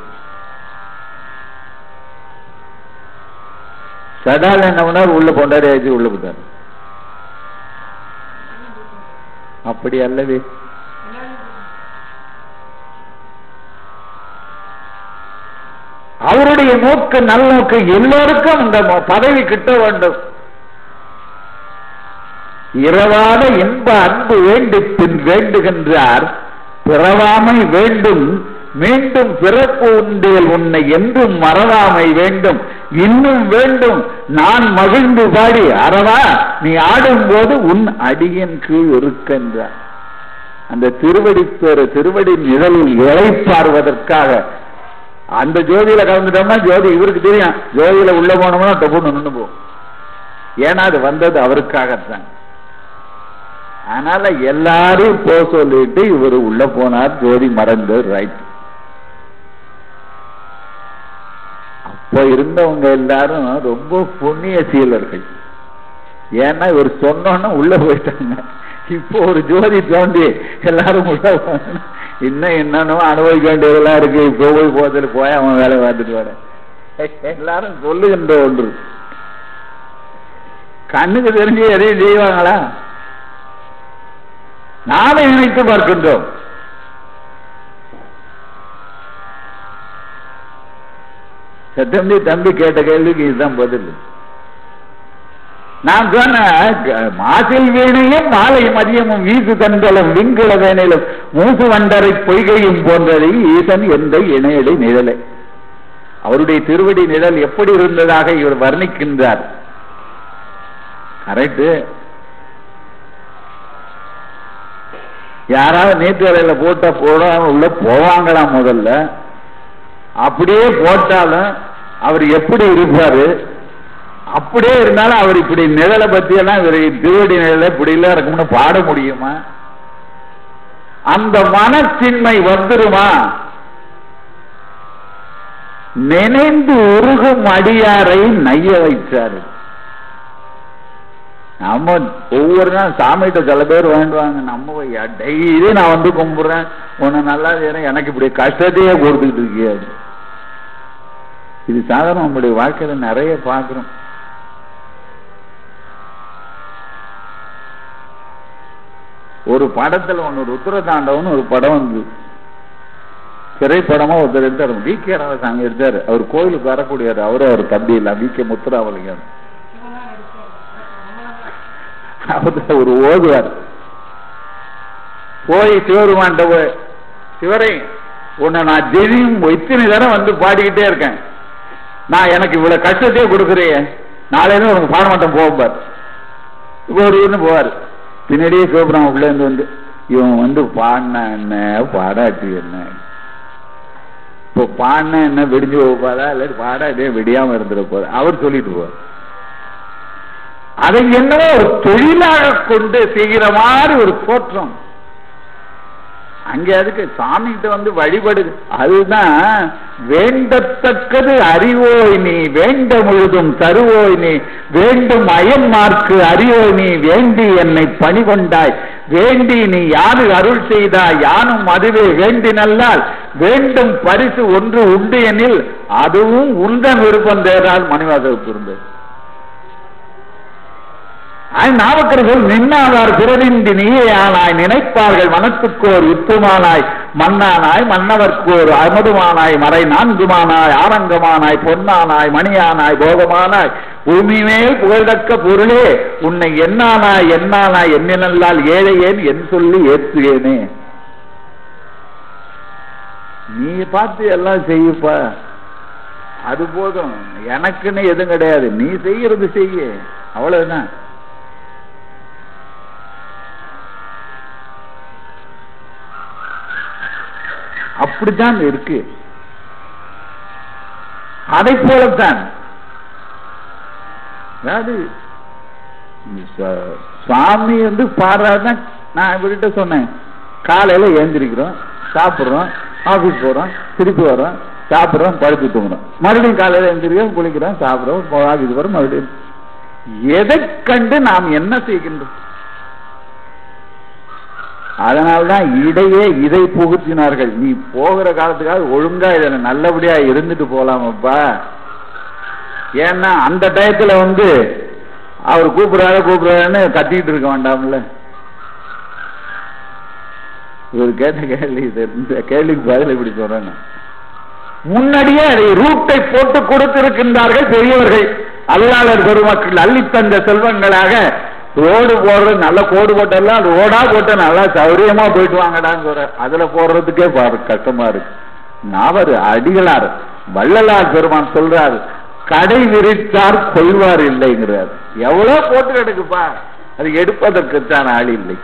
சடால் என்ன பண்ணார்? உள்ள பொண்டாரியாச்சு உள்ள போட்டார் அப்படி அல்லவே. அவருடைய நோக்கு நல்நோக்கு எல்லோருக்கும் இந்த பதவி கிட்ட வேண்டும். இரவாத இன்ப அன்பு வேண்டி பின் வேண்டுகின்றார். பிறவாமை வேண்டும். மீண்டும் பிறப்பு உண்டேல் உன்னை என்றும் மறவாமை வேண்டும். இன்னும் வேண்டும். நான் மகிழ்ந்து பாடி அறவா நீ ஆடும்போது உன் அடியின் கீழ் இருக்கின்றார் அந்த திருவடி பேரு திருவடி நிழலில் இழைப்பார்வதற்காக அந்த ஜோதியில கலந்துட்டோம்னா ஜோதி இவருக்கு தெரியும். ஜோதியில உள்ள போனோம்னா டப்புன்னு நின்று போகும் ஏன்னா அது வந்தது அவருக்காகத்தான். அதனால எல்லாரையும் போ சொல்லிட்டு இவர் உள்ள போனார். ஜோதி மறந்து ரைட் இப்போ இருந்தவங்க எல்லாரும் ரொம்ப புண்ணிய சீலர்கள். ஏன்னா இவர் சொன்னோன்னா உள்ள போயிட்டாங்க. இப்போ ஒரு ஜோதி தோண்டி எல்லாரும் உள்ள இன்னும் என்னென்னமோ அனுபவிக்க வேண்டியதெல்லாம் இருக்கு. இப்போ போய் போதில் போய் அவன் வேலை பார்த்துட்டு வரேன் எல்லாரும் சொல்லுகின்ற ஒன்று. கண்ணுக்கு தெரிஞ்சு எதையும் செய்வாங்களா? நாளை நினைத்து பார்க்கின்றோம். தம்பி தம்பி கேட்ட கேள்விக்கு இதுதான் பதில். நான் சொன்ன மாசில் வீணையும் மாலை மதியமும் வீசு தண்டலம் விண்கிள வேணிலும் மூசு வண்டரை பொய்கையும் போன்றதை ஈசன் எந்த இணையடி நிழலை. அவருடைய திருவடி நிழல் எப்படி இருந்ததாக இவர் வர்ணிக்கின்றார். கரெக்டு யாராவது நீட்டு வரையில போட்டா போடாம உள்ள போவாங்களாம் முதல்ல. அப்படியே போட்டாலும் அவர் எப்படி இருப்பாரு? அப்படியே இருந்தாலும் அவர் இப்படி நிழலை பத்தி எல்லாம் இவர் திருவடி நிழல இப்படி இருக்கும்னு பாட முடியுமா? அந்த மனச்சின்மை வந்துருமா? நினைந்து உருகும் அடியாரை நைய வைச்சாரு நம்ம ஒவ்வொரு நாள் சாமிகிட்ட சில பேர் வேண்டுவாங்க நம்ம டெய்லி நான் வந்து கும்பிடுறேன். உன்னை நல்லா எனக்கு இப்படி கஷ்டத்தையே கொடுத்துக்கிட்டு இருக்கியாது இது சாதாரண நம்முடைய வாழ்க்கையில நிறைய பார்க்கிறோம். ஒரு படத்துல ஒன்று ருத்ர தாண்டவன் ஒரு படம் வந்து திரைப்படமா ஒருத்தர் எடுத்தார். வி. கே. ராமசாமி எடுத்தார். அவர் கோயிலுக்கு வரக்கூடியார் அவரும் அவர் தம்பி இல்ல. வி. கே. முத்துராமலிங்கம் அவர். ஒரு ஓதுவார். போய் சிவருமான்ட்ட போய் சிவரை உன்னை நான் தினம் இத்தனை தரம் வந்து பாடிக்கிட்டே இருக்கேன். நான் எனக்கு இவ்வளவு கஷ்டத்தையே கொடுக்குறியே. நாளையில உனக்கு பாடமாட்டம் போவார் இப்போ ஒரு இன்னும் போவார். பின்னாடியே சிவபுரம் உள்ள இருந்து வந்து இவன் வந்து பாடின என்ன பாடாட்டி என்ன? இப்போ பாடின என்ன வெடிஞ்சு போவாதா இல்லை பாடாட்டியே வெடியாம இருந்துட போதா அவர் சொல்லிட்டு போவார். அதை என்னவோ ஒரு தொழிலாக கொண்டு செய்கிற மாதிரி ஒரு தோற்றம். அங்க அதுக்கு சாமி கிட்ட வந்து வழிபடு. அதுதான் வேண்டத்தக்கது அறிவோய் நீ வேண்ட முழுதும் தருவோய் நீ வேண்டும் அயன்மார்க்கு அறிவோய் நீ வேண்டி என்னை பணி கொண்டாய் வேண்டி நீ யாரு அருள் செய்தாய் யானும் அதுவே வேண்டினல்லால் வேண்டும் பரிசு ஒன்று உண்டு எனில் அதுவும் உந்தன் விருப்பம் தேரால் மணிவாசகத்து இருந்தது நாவக்கர்கள் நின்னாதார் பிறவின்றி நீயானாய் ஆனாய் நினைப்பார்கள் மனத்துக்கோர் யுத்தமானாய் மன்னானாய் மன்னவர்க்கோர் அமதுமானாய் மறை நான்குமானாய் ஆனங்கமானாய் பொன்னானாய் மணியானாய் போகமானாய். பூமி மேல் புகழ்தக்க பொருளே உன்னை என்னானாய் என்னானாய் எண்ணினல்லால் ஏழையேன் என் சொல்லி ஏற்றுவேனே. நீ பார்த்து எல்லாம் செய்யப்பா. அது போதும். எனக்குன்னு எதுவும் கிடையாது. நீ செய்யறது செய்ய. அவ்வளவுதான். அப்படித்தான் இருக்கு. அதை போலத்தான். அதாவது சுவாமி வந்து பாடுறாருன்னா நான் இவர்கிட்ட சொன்னேன் காலையில எழுந்திருக்கிறோம் சாப்பிடுறோம் ஆபீஸ் போறோம் திருப்பி வரோம் சாப்பிடுறோம் படுத்து தூங்குறோம். மறுபடியும் காலையில எழுந்திருக்கிறோம் குளிக்கிறோம் சாப்பிடுறோம் ஆபீஸ் போறோம் மறுபடியும். எதை கண்டு நாம் என்ன செய்கின்றோம்? அதனால்தான் இடையே இதை புகுத்தினார்கள். நீ போகிற காலத்துக்காக ஒழுங்கா இதில் நல்லபடியா இருந்துட்டு போலாமப்பா ஏன்னா அந்த டயத்துல வந்து அவர் கூப்பிடுறாரு கூப்பிடுறாருன்னு கத்திக்கிட்டு இருக்க வேண்டாம்ல. இவர் கேட்ட கேள்வி இந்த கேள்விக்கு பதில் இப்படி சொல்றாங்க முன்னாடியே அதை ரூட்டை போட்டு கொடுத்திருக்கின்றார்கள் பெரியவர்கள் அல்லாளர் பெருமக்கள் அள்ளித்தந்த செல்வங்களாக ரோடு போடுறது நல்ல கோடு போட்டெல்லாம் ரோடா போட்ட நல்லா சௌரியமா போயிட்டு வாங்கடான்னு சொல்ற. அதுல போடுறதுக்கே பாரு கஷ்டமா இருக்கு. நாவர் அடிகளார். வள்ளலார் பெருமான் சொல்றாரு கடை விரித்தார் கொள்வார் இல்லைங்கிறார். எவ்வளவு போட்டு கிடக்குப்பா. அது எடுப்பதற்குத்தான் ஆள் இல்லை.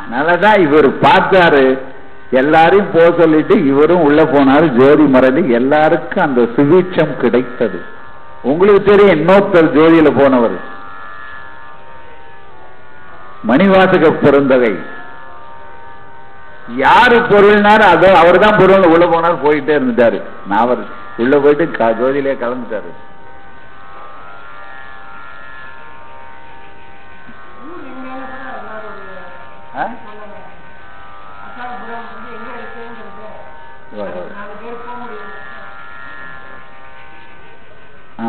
அதனாலதான் இவர் பார்த்தாரு. எல்லாரையும் போக சொல்லிட்டு இவரும் உள்ள போனாரு. ஜோதி மறைந்து எல்லாருக்கும் அந்த சுவீட்சம் கிடைத்தது. உங்களுக்கு தெரியும் இன்னொருத்தர் ஜோதியில போனவர். மணிவாசக பிறந்தகை யாரு பொருள்னாரு அதோ அவர் தான் பொருள் உள்ள போனார் போயிட்டே இருந்துட்டாரு. நான் அவர் உள்ள போயிட்டு ஜோதியிலே கலந்துட்டாரு.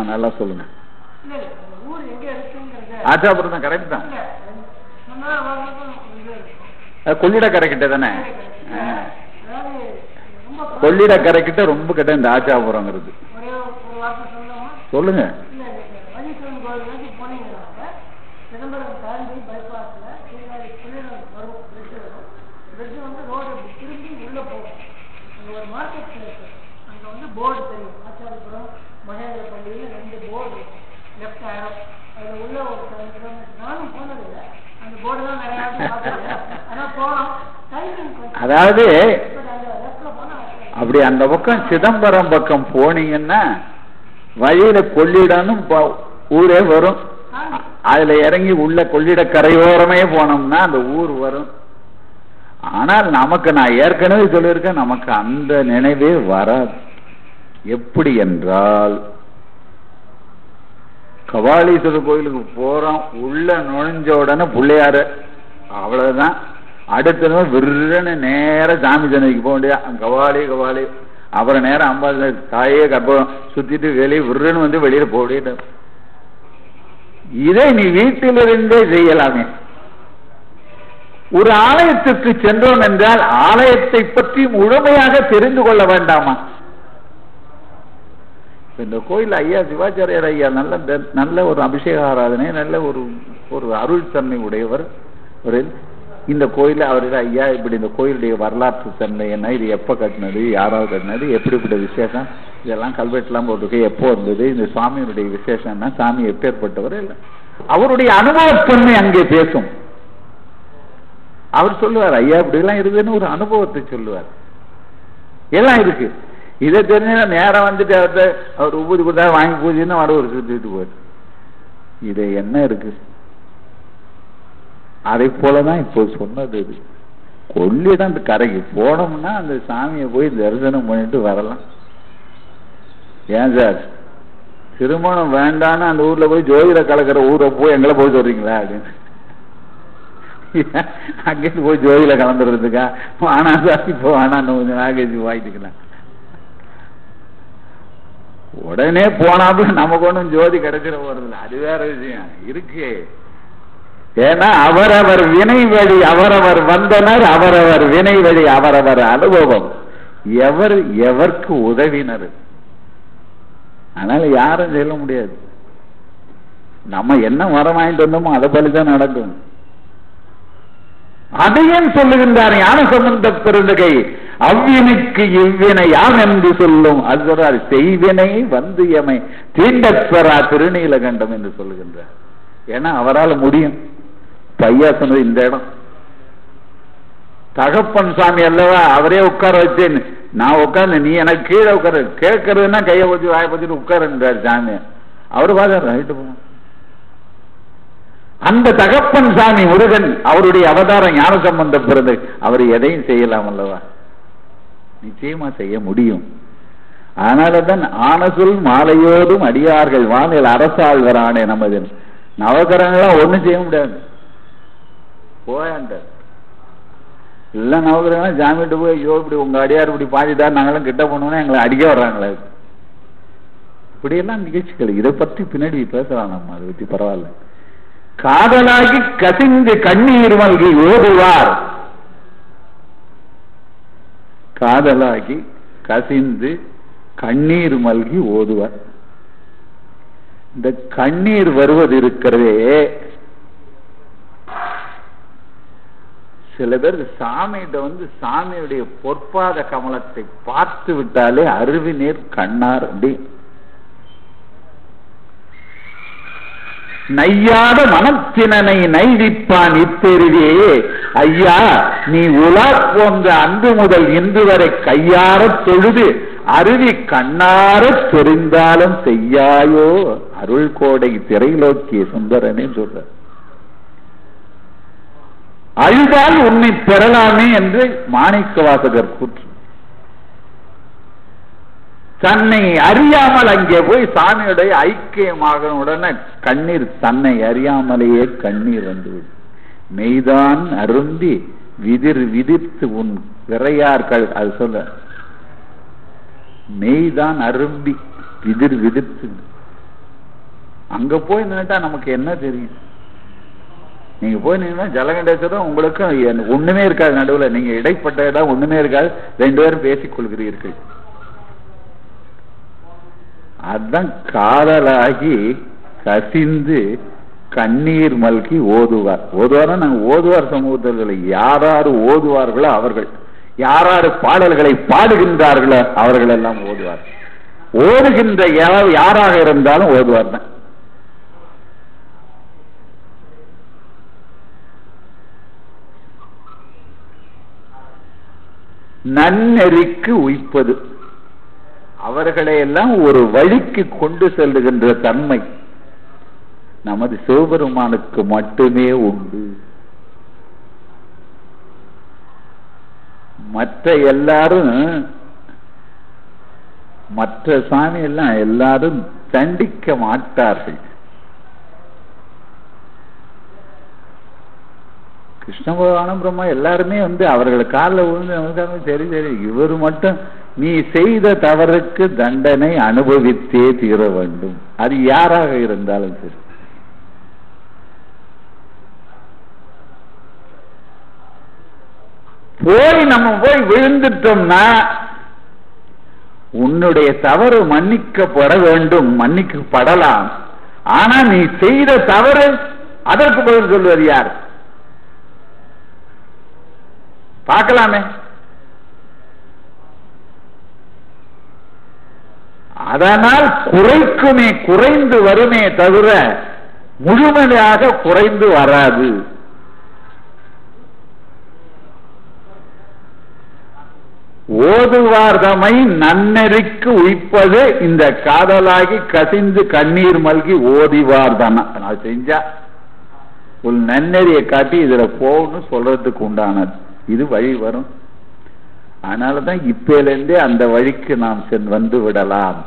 நல்லா சொல்லுங்க. ஆச்சாபுரம் தான் கரெக்ட் தான். இல்ல சொன்னா அவங்களுக்கும் இது இருக்கும் அது கொள்ளிடக்கரை கிட்ட தானே ஆ. அதாவது ரொம்ப கிட்ட ரொம்ப கிட்ட இந்த ஆச்சாபுரங்கிறது. சொல்லுங்க இல்ல இல்ல வள்ளீஸ்வரன் கோயில் வரைக்கும் போனீங்கன்னாக்க சிதம்பரம் தாண்டி பைபாஸ்ல பின்னாடி புள்ளிடம் வரும் பிரிட்ஜ் வரும் பிரிட்ஜ் வந்து ரோடு திரும்பி உள்ள போகும் அங்க ஒரு மார்க்கெட் இருக்கு அங்க வந்து போர்டு தெரியும் ஆச்சாரியபுரம் மகேந்திரப்பள்ளியில ரெண்டு போர்டு லெஃப்ட் ஆரோ அதுல உள்ள ஒரு செவன் கிலோமீட்டர் நானும் போனதில்லை அந்த போர்டு தான் நிறைய வாட்டி பார்த்தது ஆனா போனோம் டைமிங் கொஞ்சம் அதாவது அப்படி அந்த பக்கம் சிதம்பரம் பக்கம் போனீங்கன்னா வழியில கொள்ளிடனும் ப- ஊரே வரும். அதுல இறங்கி உள்ள கொள்ளிட கரையோரமே போனோம்னா அந்த ஊர் வரும். ஆனால் நமக்கு நான் ஏற்கனவே சொல்லியிருக்கேன் நமக்கு அந்த நினைவே வராது. எப்படி என்றால் கபாலீஸ்வரர் கோயிலுக்கு போறோம் உள்ள நுழைஞ்ச உடனே பிள்ளையாரு அவ்வளவுதான். அடுத்த நாள் விருன்னு நேரம் சாமி சன்னதிக்கு போக வேண்டியதா? கவாலி கவாலி. அப்புறம் நேரம் ஐம்பது தாயே கர்ப்பம் சுத்திட்டு வெளியே விருன்னு வந்து வெளியில போக வேண்டியது? இதை நீ வீட்டிலிருந்தே செய்யலாமே. ஒரு ஆலயத்திற்கு சென்றோம் என்றால் ஆலயத்தை பற்றி முழுமையாக தெரிந்து கொள்ள வேண்டாமா? இந்த கோயில் ஐயா சிவாச்சாரியார் ஐயா நல்ல நல்ல ஒரு அபிஷேக ஆராதனை நல்ல ஒரு ஒரு அருள் தன்மை உடையவர். ஒரு இந்த கோயில் அவர்கள் ஐயா இப்படி இந்த கோயிலுடைய வரலாற்று தன்மை என்ன? இது எப்ப கட்டினது? யாராவது கட்டினது? எப்படிப்பட்ட விசேஷம்? இதெல்லாம் கல்வெட்டுலாம் போட்டிருக்கு. எப்போ வந்தது? இந்த சுவாமியினுடைய விசேஷம் என்ன? சாமி எப்பேற்பட்டவர் இல்லை. அவருடைய அனுபவத்தன்மை அங்கே பேசும். அவர் சொல்லுவார் ஐயா இப்படி எல்லாம் இருக்குதுன்னு ஒரு அனுபவத்தை சொல்லுவார். எல்லாம் இருக்கு. இதை தெரிஞ்சா நேரம் வந்துட்டு அவர்கிட்ட அவர் உபதி கொடுத்தா வாங்கி பூஜைன்னு வர ஒரு சுற்றிட்டு போயிரு இது என்ன இருக்கு? அதை போலதான் இப்போ சொன்னது இது. கொள்ளிடம் அந்த கரைக்கு. போனோம்னா அந்த சாமியை போய் தரிசனம் பண்ணிட்டு வரலாம். ஏன் சார்? திருமணம் வேண்டான்னு அந்த ஊர்ல போய் ஜோதிட கலக்கிற ஊரை போய் எங்களை போய் சொல்றீங்களா அப்படின்னு அங்கிட்டு போய் ஜோதியில கலந்துறதுக்கா? ஆனா சார் இப்போ வேணா கொஞ்சம் நாகேஜி வாங்கிட்டுக்கலாம் உடனே போனாப்புல நமக்கு ஒன்றும் ஜோதி கிடைச்சிட போறதில்ல. அது வேற விஷயம். இருக்கு. ஏன்னா அவரவர் வினை வழி அவரவர் வந்தனர் அவரவர் வினை வழி அவரவர் அனுபவம். எவர் எவர்க்கு உதவினர்? அதனால யாரும் சொல்ல முடியாது. நம்ம என்ன வரம் வாங்கிட்டு வந்தோமோ அதை பலிதான் நடக்கும். அதையும் சொல்லுகின்றார் ஞான சம்பந்த பெருந்தகை அவ்வினைக்கு இவ்வினை யாம் என்று சொல்லும்? அது சொல்றார் செய்வினை வந்து எமை தீண்டஸ்வரா திருநீலகண்டம் என்று சொல்லுகின்றார். ஏன்னா அவரால் முடியும். பையா சொன்னது இந்த இடம். தகப்பன் சாமி அல்லவா அவரே உட்கார வச்சேன் நான் உட்கார்ந்து நீ எனக்கு கீழே உட்கார. கேட்கறதுன்னா கையை வச்சு வாயை வச்சுட்டு உட்காருன்றார் சாமி. அவர் பாரு ரைட்டு போங்க அந்த தகப்பன் சாமி முருகன் அவருடைய அவதாரம் ஞான சம்பந்தம் பிறந்து அவர் எதையும் செய்யலாம் அல்லவா? நிச்சயமா செய்ய முடியும். அதனாலதான் ஆனசுல் மாலையோடும் அடியார்கள் வானில் அரசாழ்வரானே நமது நவகரங்களாம் ஒண்ணும் செய்ய முடியாது. போயாண்ட. இல்ல நவகிரகம் ஜாமிட்டு போய் ஐயோ இப்படி உங்க அடியார் இப்படி பாஞ்சிட்டா நாங்களும் கிட்ட போனோம்னா எங்களை அடிக்க வர்றாங்களே. இப்படியெல்லாம் நிகழ்ச்சிகள். இதை பற்றி பின்னாடி பேசலாம் நம்ம அதை பத்தி பரவாயில்ல. காதலாகி கசிந்து கண்ணீர் மல்கி ஓடுவார் காதலாகி கசிந்து கண்ணீர் மல்கி ஓதுவார். இந்த கண்ணீர் வருவது இருக்கிறதே சில பேர் சாமிகிட்ட வந்து சாமியுடைய பொற்பாத கமலத்தை பார்த்து விட்டாலே அருவி நீர் கண்ணார் அப்படி. நையாத மனத்தினனை நைவிப்பான் இத்தெருவியே ஐயா நீ உலா போன்ற அன்று முதல் இன்று வரை கையாற தொழுது அருவி கண்ணார தெரிந்தாலும் செய்யாயோ? அருள் கோடை திரைலோக்கிய சுந்தரனே சொல்ற அழுதால் உன்னை பெறலாமே என்று மாணிக்க வாசகர் கூற்று. தன்னை அறியாமல் அங்கே போய் சாமியுடைய ஐக்கியமாக உடனே கண்ணீர் தன்னை அறியாமலேயே கண்ணீர் வந்துவிடும். மெய்தான் அருந்தி விதிர் விதிர்த்து உன் விரையார்கள் அது சொல்ல. மெய்தான் அரும்பி விதிர் விதிர்த்து அங்க போய் நின்றுட்டா நமக்கு என்ன தெரியும்? நீங்க போய் நின்னா ஜலகண்டேஸ்வரம் உங்களுக்கும் ஒண்ணுமே இருக்காது நடுவில். நீங்க இடைப்பட்ட இடம் ஒண்ணுமே இருக்காது. ரெண்டு பேரும் பேசிக் கொள்கிறீர்கள். அதுதான் காதலாகி கசிந்து கண்ணீர் மல்கி ஓதுவார். ஓதுவார் நாங்கள் ஓதுவார் சமூகத்தில் யாராரு ஓதுவார்களோ அவர்கள். யாராரு பாடல்களை பாடுகின்றார்களோ அவர்கள் எல்லாம் ஓதுவார். ஓதுகின்ற யாராக இருந்தாலும் ஓதுவார் தான் நன்னெறிக்கு உய்ப்பது. அவர்களை எல்லாம் ஒரு வழிக்கு கொண்டு செல்லுகின்ற தன்மை நமது சிவபெருமானுக்கு மட்டுமே உண்டு. மற்ற எல்லாரும் மற்ற சாமி எல்லாம் எல்லாரும் தண்டிக்க மாட்டார்கள். கிருஷ்ண பகவானும் பிரம்மா எல்லாருமே வந்து அவர்கள் காலில் விழுந்து நமஸ்காரம் சரி சரி இவர் மட்டும் நீ செய்த தவறுக்கு தண்டனை அனுபவித்தே தீர வேண்டும். அது யாராக இருந்தாலும் சரி. போய் நம்ம போய் விழுந்துட்டோம்னா உன்னுடைய தவறு மன்னிக்கப்பட வேண்டும் மன்னிக்கப்படலாம். ஆனா நீ செய்த தவறு அதற்கு பதில் சொல்வது யார்? பார்க்கலாமே. அதனால் குறைக்குமே குறைந்து வருமே தவிர முழுமையாக குறைந்து வராது. ஓதுவார்தமை நன்னெறிக்கு உய்ப்பது இந்த காதலாகி கசிந்து கண்ணீர் மல்கி ஓதிவார்தன. நான் செஞ்சா உன் நன்னெறியை காட்டி இதுல போகணும் சொல்றதுக்கு உண்டானது. இது வழி வரும். அதனாலதான் இப்பையிலிருந்தே அந்த வழிக்கு நாம் சென்று வந்து விடலாம்.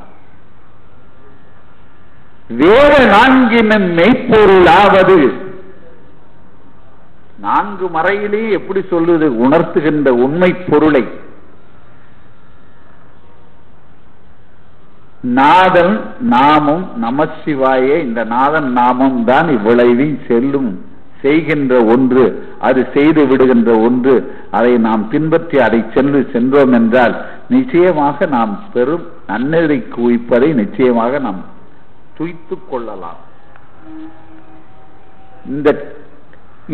வேற நான்கின் மெய்ப்பொருளாவது. நான்கு மறையிலே எப்படி சொல்லுது? உணர்த்துகின்ற உண்மை பொருளை. நாதன் நாமம் நமசிவாயே இந்த நாதன் நாமம் தான் இவ்விளைவி செல்லும். செய்கின்ற ஒன்று அது செய்து விடுகின்ற ஒன்று அதை நாம் பின்பற்றி அதை சென்று சென்றோம் என்றால் நிச்சயமாக நாம் பெரும் நன்னெறி குவிப்பதை நிச்சயமாக நாம் துய்த்துக் கொள்ளலாம். இந்த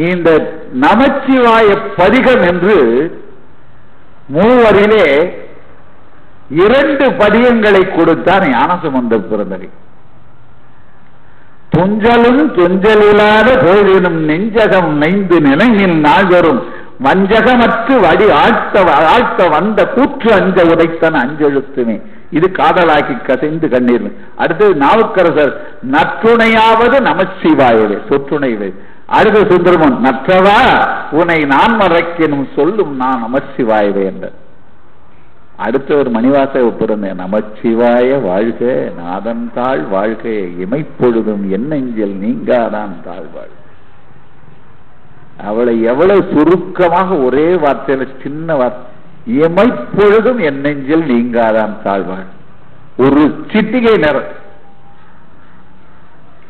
இந்த நமச்சிவாய பதிகம் என்று மூவரிலே இரண்டு பதியங்களை கொடுத்தான் ஞானசுமந்த பிறந்தகை. துஞ்சலும் துஞ்சலில்லாத போதினும் நெஞ்சகம் மெய்ந்து நினைவில் நாள்வரும். வஞ்சகமற்று வடி ஆழ்த்த ஆழ்த்த வந்த கூற்று அஞ்ச உதைத்தன அஞ்செழுத்துமே. இது காதலாக்கி கசைந்து கண்ணீர். அடுத்தது நாவுக்கரசர் நற்றுணையாவது நமச்சிவாயவே. சொற்றுணைவே. அடுத்த சுந்தரமன் நற்றவா உனை நான் மறைக்கணும் சொல்லும் நான் நமச்சிவாயவே என்றார். அடுத்த ஒரு மணிவாச பிறந்த நமச்சிவாய வாழ்க நாதன் தாழ் வாழ்க இமைப்பொழுதும் என்னெஞ்சில் நீங்காதான் தாழ் வாழ்க. அவளை எவ்வளவு சுருக்கமாக ஒரே வார்த்தையில சின்ன வார்த்தை இமைப்பொழுதும் என்னெஞ்சில் நீங்காதான் தாழ்வாள் ஒரு சிட்டிகை நேரம்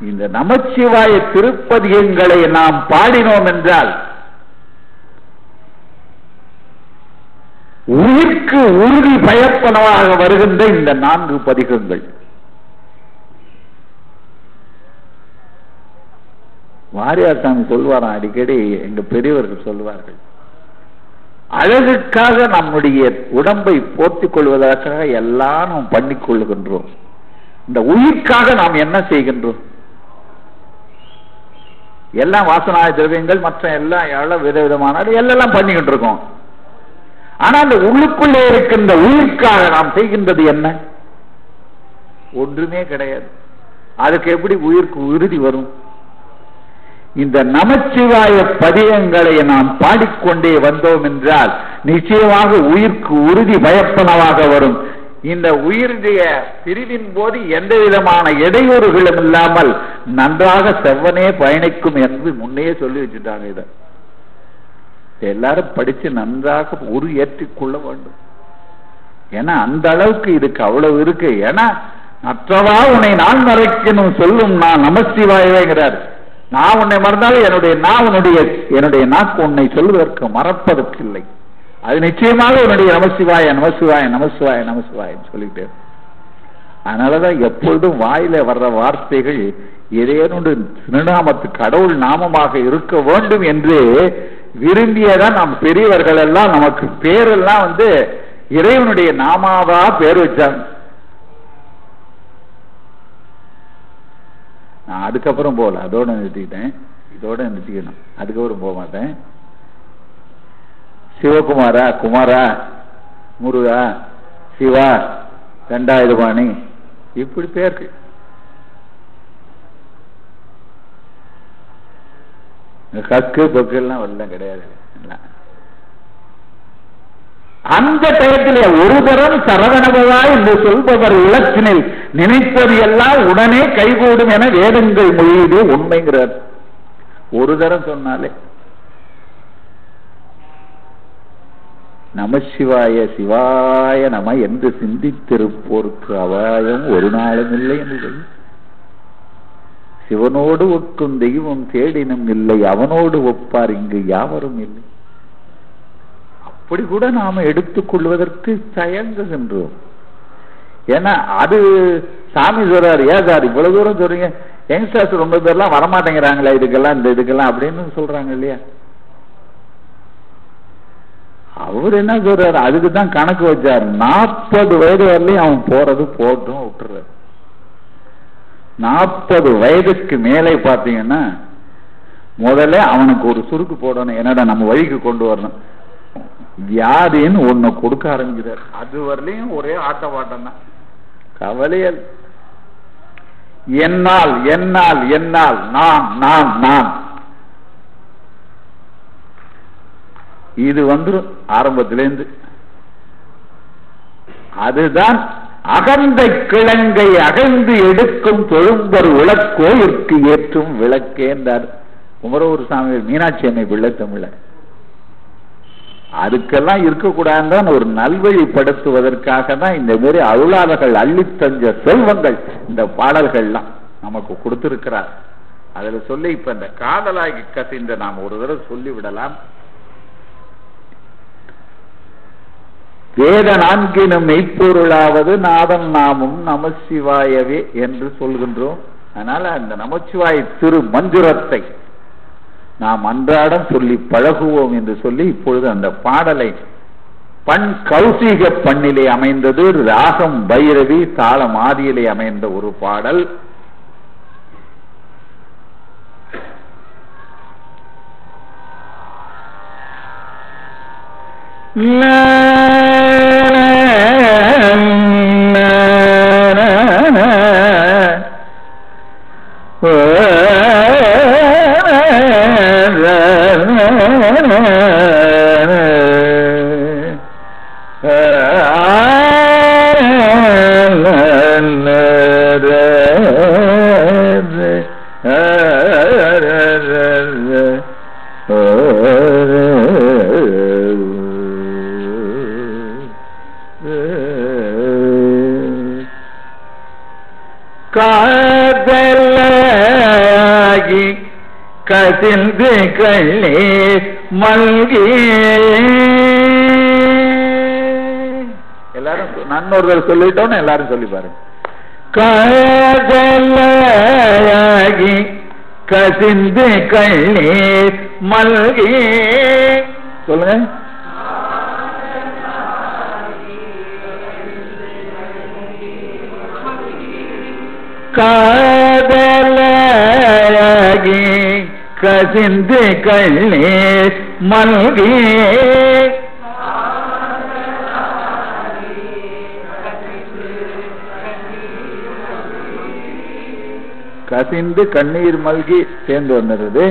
இந்த நமச்சிவாய திருப்பதிகங்களை நாம் பாடினோம் என்றால் உயிர்க்கு உறுதி பயப்பனவாக வருகின்ற இந்த நான்கு பதிகங்கள். வாரியார் சாமி சொல்வாராம் அடிக்கடி எங்க பெரியவர்கள் சொல்வார்கள் அழகுக்காக நம்முடைய உடம்பை போர்த்திக் கொள்வதற்காக எல்லாம் நாம் பண்ணிக் கொள்ளுகின்றோம் இந்த உயிர்க்காக நாம் என்ன செய்கின்றோம்? எல்லாம் வாசனாய திரவியங்கள் மற்ற எல்லாம் எவ்வளவு விதவிதமான எல்லாம் பண்ணிக்கிட்டு இருக்கோம். ஆனா அந்த உள்ளுக்குள்ளே இருக்கின்ற உயிர்க்காக நாம் செய்கின்றது என்ன? ஒன்றுமே கிடையாது. அதுக்கு எப்படி உயிருக்கு உறுதி வரும்? இந்த நமச்சிவாய பதியங்களை நாம் பாடிக்கொண்டே வந்தோம் என்றால் நிச்சயமாக உயிர்க்கு உறுதி பயப்பனவாக வரும். இந்த உயிருடைய பிரிவின் போது எந்த விதமான இடையூறுகளும் இல்லாமல் நன்றாக செவ்வனே பயணிக்கும் என்று முன்னே சொல்லி வச்சுட்டாங்க இதை. எல்லாரும் படிச்சு நன்றாக உரு ஏற்றிக்கொள்ள வேண்டும். ஏன்னா அந்த அளவுக்கு இதுக்கு அவ்வளவு இருக்கு. ஏன்னா மற்றவா உன்னை நான் மறைக்கணும் சொல்லும் நான் நமசிவாயவேங்கிறார். நான் உன்னை மறந்தாலும் என்னுடைய நான் உன்னுடைய என்னுடைய நாக்கு உன்னை சொல்வதற்கு மறப்பதற்கு இல்லை அது நிச்சயமாக உன்னுடைய நமசிவாய நமசிவாய நமசிவாய நமசிவாயன்னு சொல்லிட்டு. அதனாலதான் எப்பொழுதும் வாயில வர்ற வார்த்தைகள் ஏதேனும் திருநாமத்து கடவுள் நாமமாக இருக்க வேண்டும் என்று விரும்பியதான் நம் பெரியவர்கள் எல்லாம் நமக்கு பேரெல்லாம் வந்து இறைவனுடைய நாமாவா பேர் வச்சாங்க. நான் அதுக்கப்புறம் போகல. அதோட நிறுத்திக்கிட்டேன். இதோட நிறுத்திக்கணும். அதுக்கப்புறம் போக மாட்டேன். சிவகுமாரா குமாரா முருகா சிவா ரெண்டாயிரபாணி இப்படி பேருக்கு கக்கு பொக்கெல்லாம் வரலாம் கிடையாது. அந்த டயத்திலே ஒரு தரம் சரவணபவா என்று சொல்பவர் இலக்கினில் நினைப்பது எல்லாம் உடனே கைகூடும் என வேதங்கள் மொழியிலே உண்மைங்கிறார். ஒரு தரம் சொன்னாலே. நமசிவாய சிவாய நம என்று சிந்தித்திருப்போருக்கு அபாயம் ஒரு நாளும் இல்லை என்று சொல்லி. சிவனோடு ஒட்டும் தெய்வம் தேடினும் இல்லை. அவனோடு ஒப்பார் இங்கு யாவரும் இல்லை. அப்படி கூட நாம எடுத்துக்கொள்வதற்கு தயங்குகின்றோம் ஏன்னா அது சாமி சொல்றாரு ஏன் சார் இவ்வளவு தூரம் சொல்றீங்க? யங்ஸ்டர்ஸ் ரொம்ப பேர்லாம் வரமாட்டேங்கிறாங்களே இதுக்கெல்லாம் இந்த இதுக்கெல்லாம் அப்படின்னு சொல்றாங்க இல்லையா? அவர் என்ன சொல்றாரு? அதுக்கு தான் கணக்கு வச்சார். நாற்பது வயது வரலையும் அவன் போறது போட்டும் விட்டுறாரு. நாற்பது வயதுக்கு மேலே பார்த்தீங்கன்னா முதல்ல அவனுக்கு ஒரு சுருக்கு போடணும். என்னடா நம்ம வழிக்கு கொண்டு வரணும்? வியாதின்னு ஒண்ணு கொடுக்க ஆரம்பிக்கிறார். அது வரலையும் ஒரே ஆட்ட பாட்டம் தான். கவலையல். என்னால் என்னால் என்னால் நான் நான் நான். இது வந்துடும் ஆரம்பத்திலேருந்து அதுதான் அகந்த கிழங்கை அகழ்ந்து எடுக்கும் தொழும்பர் உலக்கோயிற்கு ஏற்றும் விளக்கேன்றார் குமரூர் சாமி மீனாட்சி அம்மை பிள்ளை தமிழ அதுக்கெல்லாம் இருக்கக்கூடாதுதான் ஒரு நல்வழிப்படுத்துவதற்காக தான் இந்த மாதிரி அருளாளர்கள் அள்ளித் தஞ்ச செல்வங்கள் இந்த பாடல்கள்லாம் நமக்கு கொடுத்திருக்கிறார். அதில் சொல்லி இப்ப இந்த காதலாகி கசிந்த நாம் ஒரு தடவை சொல்லி வேத நான்கினும் மெய்ப்பொருளாவது நாதன் நாமும் நமசிவாயவே என்று சொல்கின்றோம். அதனால அந்த நமச்சிவாய திரு மந்திரத்தை நாம் அன்றாடம் சொல்லி பழகுவோம் என்று சொல்லி இப்பொழுது அந்த பாடலை பண் கௌசிக பண்ணிலே அமைந்தது ராகம் பைரவி தாளம் ஆதியிலே அமைந்த ஒரு பாடல். காதலாகி ஒருத்தர் நன்னொருவர் சொல்லிட்டோன்னு எல்லாரும் சொல்லி பாருங்க. காதலாகி கசிந்து கண்ணீர் மல்கி. சொல்லுங்க. காதலாகி கசிந்து கண்ணீர் மல்கி. கசிந்து கண்ணீர் மல்கி சேர்ந்து வந்துடுது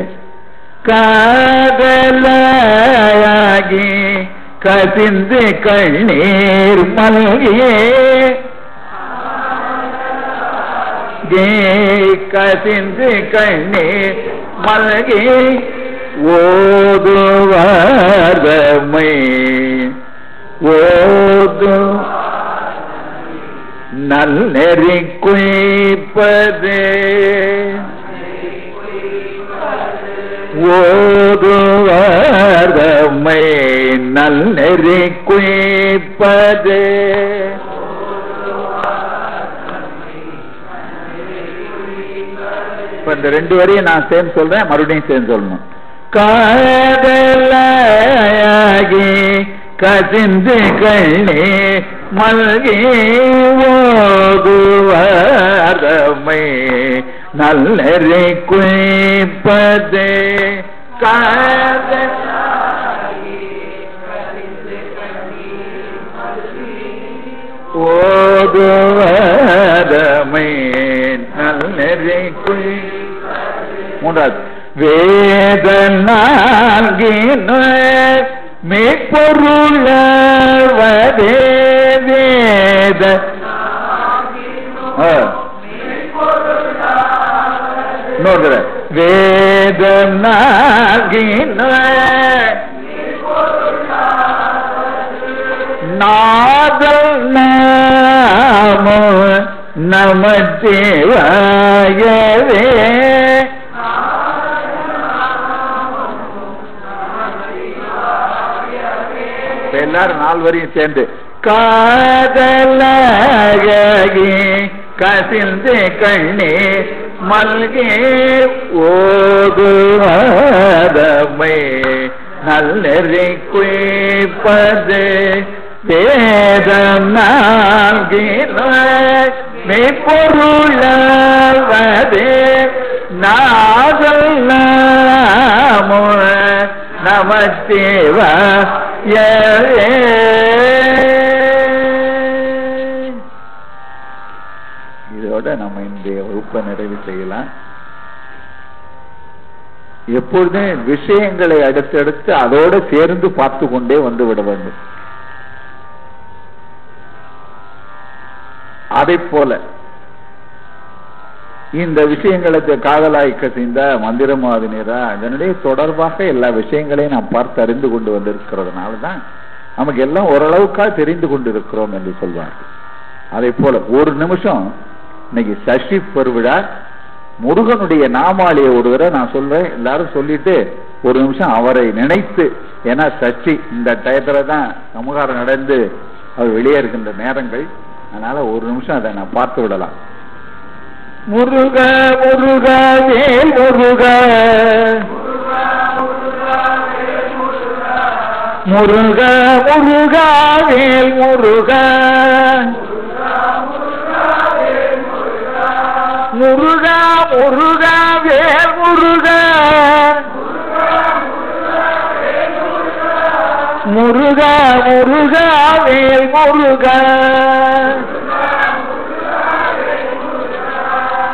காதலாகி கசிந்து கண்ணீர் மல்கியே. கசிந்து கண்ணீர் மல்கி. ஓதுவாரமை ஓது நல்லெறி குய்ப்பது ஓதுவாரமை நல்லெறி குய்ப்பது இப்ப இந்த ரெண்டு வரையும் நான் சேர்ந்து சொல்றேன் மறுபடியும் சேர்ந்து சொல்லணும். காதலாகி கசிந்து கண்ணே மல்கி ஓதுவாரமை நல்லரை குய்ப்பது காதல் ஓதுவரமை நல்லரை குய் மூன்றாவது வேதனாகின நான்கின மேற்பொருளவதே இன்னொரு வேத நாதல் நாமோ எல்லாரும் நாலு வரையும் சேர்ந்து காதலாகி கசிந்து கண்ணே மல்கே ஓதுமை நல்லெறி குய்ப்பது வேதம் நான்கின மெய்ப்பொருளாவது நாதல் நாமோ நமத்தேவ இதோட நம்ம இந்த வகுப்பை நிறைவு செய்யலாம். எப்பொழுதும் விஷயங்களை அடுத்தடுத்து அதோட சேர்ந்து பார்த்து கொண்டே வந்து விட வேண்டும். அதை போல இந்த விஷயங்களுக்கு காதலாய்க்க செய்த மந்திரமாதினரா அதனுடைய தொடர்பாக எல்லா விஷயங்களையும் நாம் பார்த்து அறிந்து கொண்டு வந்திருக்கிறதுனால தான் நமக்கு எல்லாம் ஓரளவுக்காக தெரிந்து கொண்டு இருக்கிறோம் என்று சொல்வார்கள். அதே போல ஒரு நிமிஷம் இன்னைக்கு சசி பெருவிழா முருகனுடைய நாமாளிய ஒரு தடவை நான் சொல்றேன் எல்லாரும் சொல்லிட்டு ஒரு நிமிஷம் அவரை நினைத்து ஏன்னா சஷ்டி இந்த டயத்துல தான் சமகாரம் நடந்து அவர் வெளியே இருக்கின்ற நேரங்கள். அதனால ஒரு நிமிஷம் அதை நான் பார்த்து விடலாம். முருக முருக வேல் முருக. முருக முருக வேல் முருக. முருக முருக வேல் முருக. முருக முருக வேல் முருக.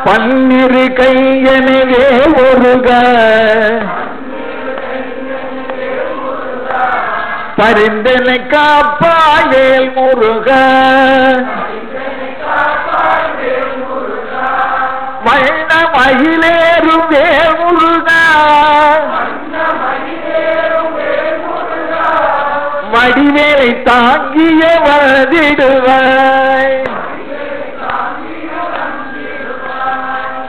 பன்னிரு கையனவே ஒருக. பரிந்தனை காப்பாயேல் முருக. வண்ண மகிழேறும் வேல் முருக. வடிவேலை தாங்கிய வதிடுவாய்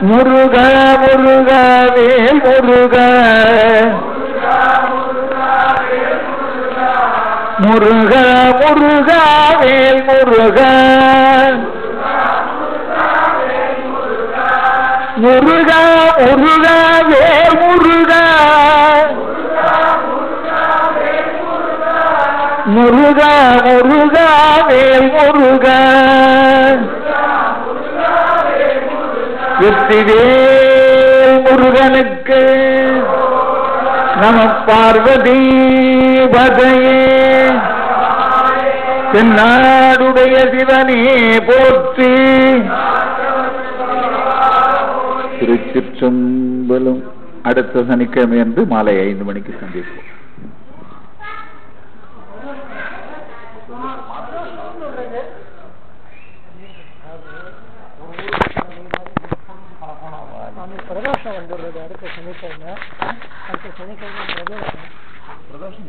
முருக முருக வேல் முருக. முருக முருக வேல் முருக. முருக முருக வேல் முருக. முருக முருக வேல் முருக. வெற்றிவேல் முருகனுக்கு நம பார்வதி வதையே. தென்னாடுடைய சிவனே போற்றி. திருச்சிற்றம்பலம் அடுத்த சனிக்கிழமை என்று மாலை ஐந்து மணிக்கு சந்திப்போம். பிரதோஷம் வந்துடுறது அடுத்த சனிக்கிழமை. அடுத்த சனிக்கிழமை பிரதோஷம். பிரதோஷம்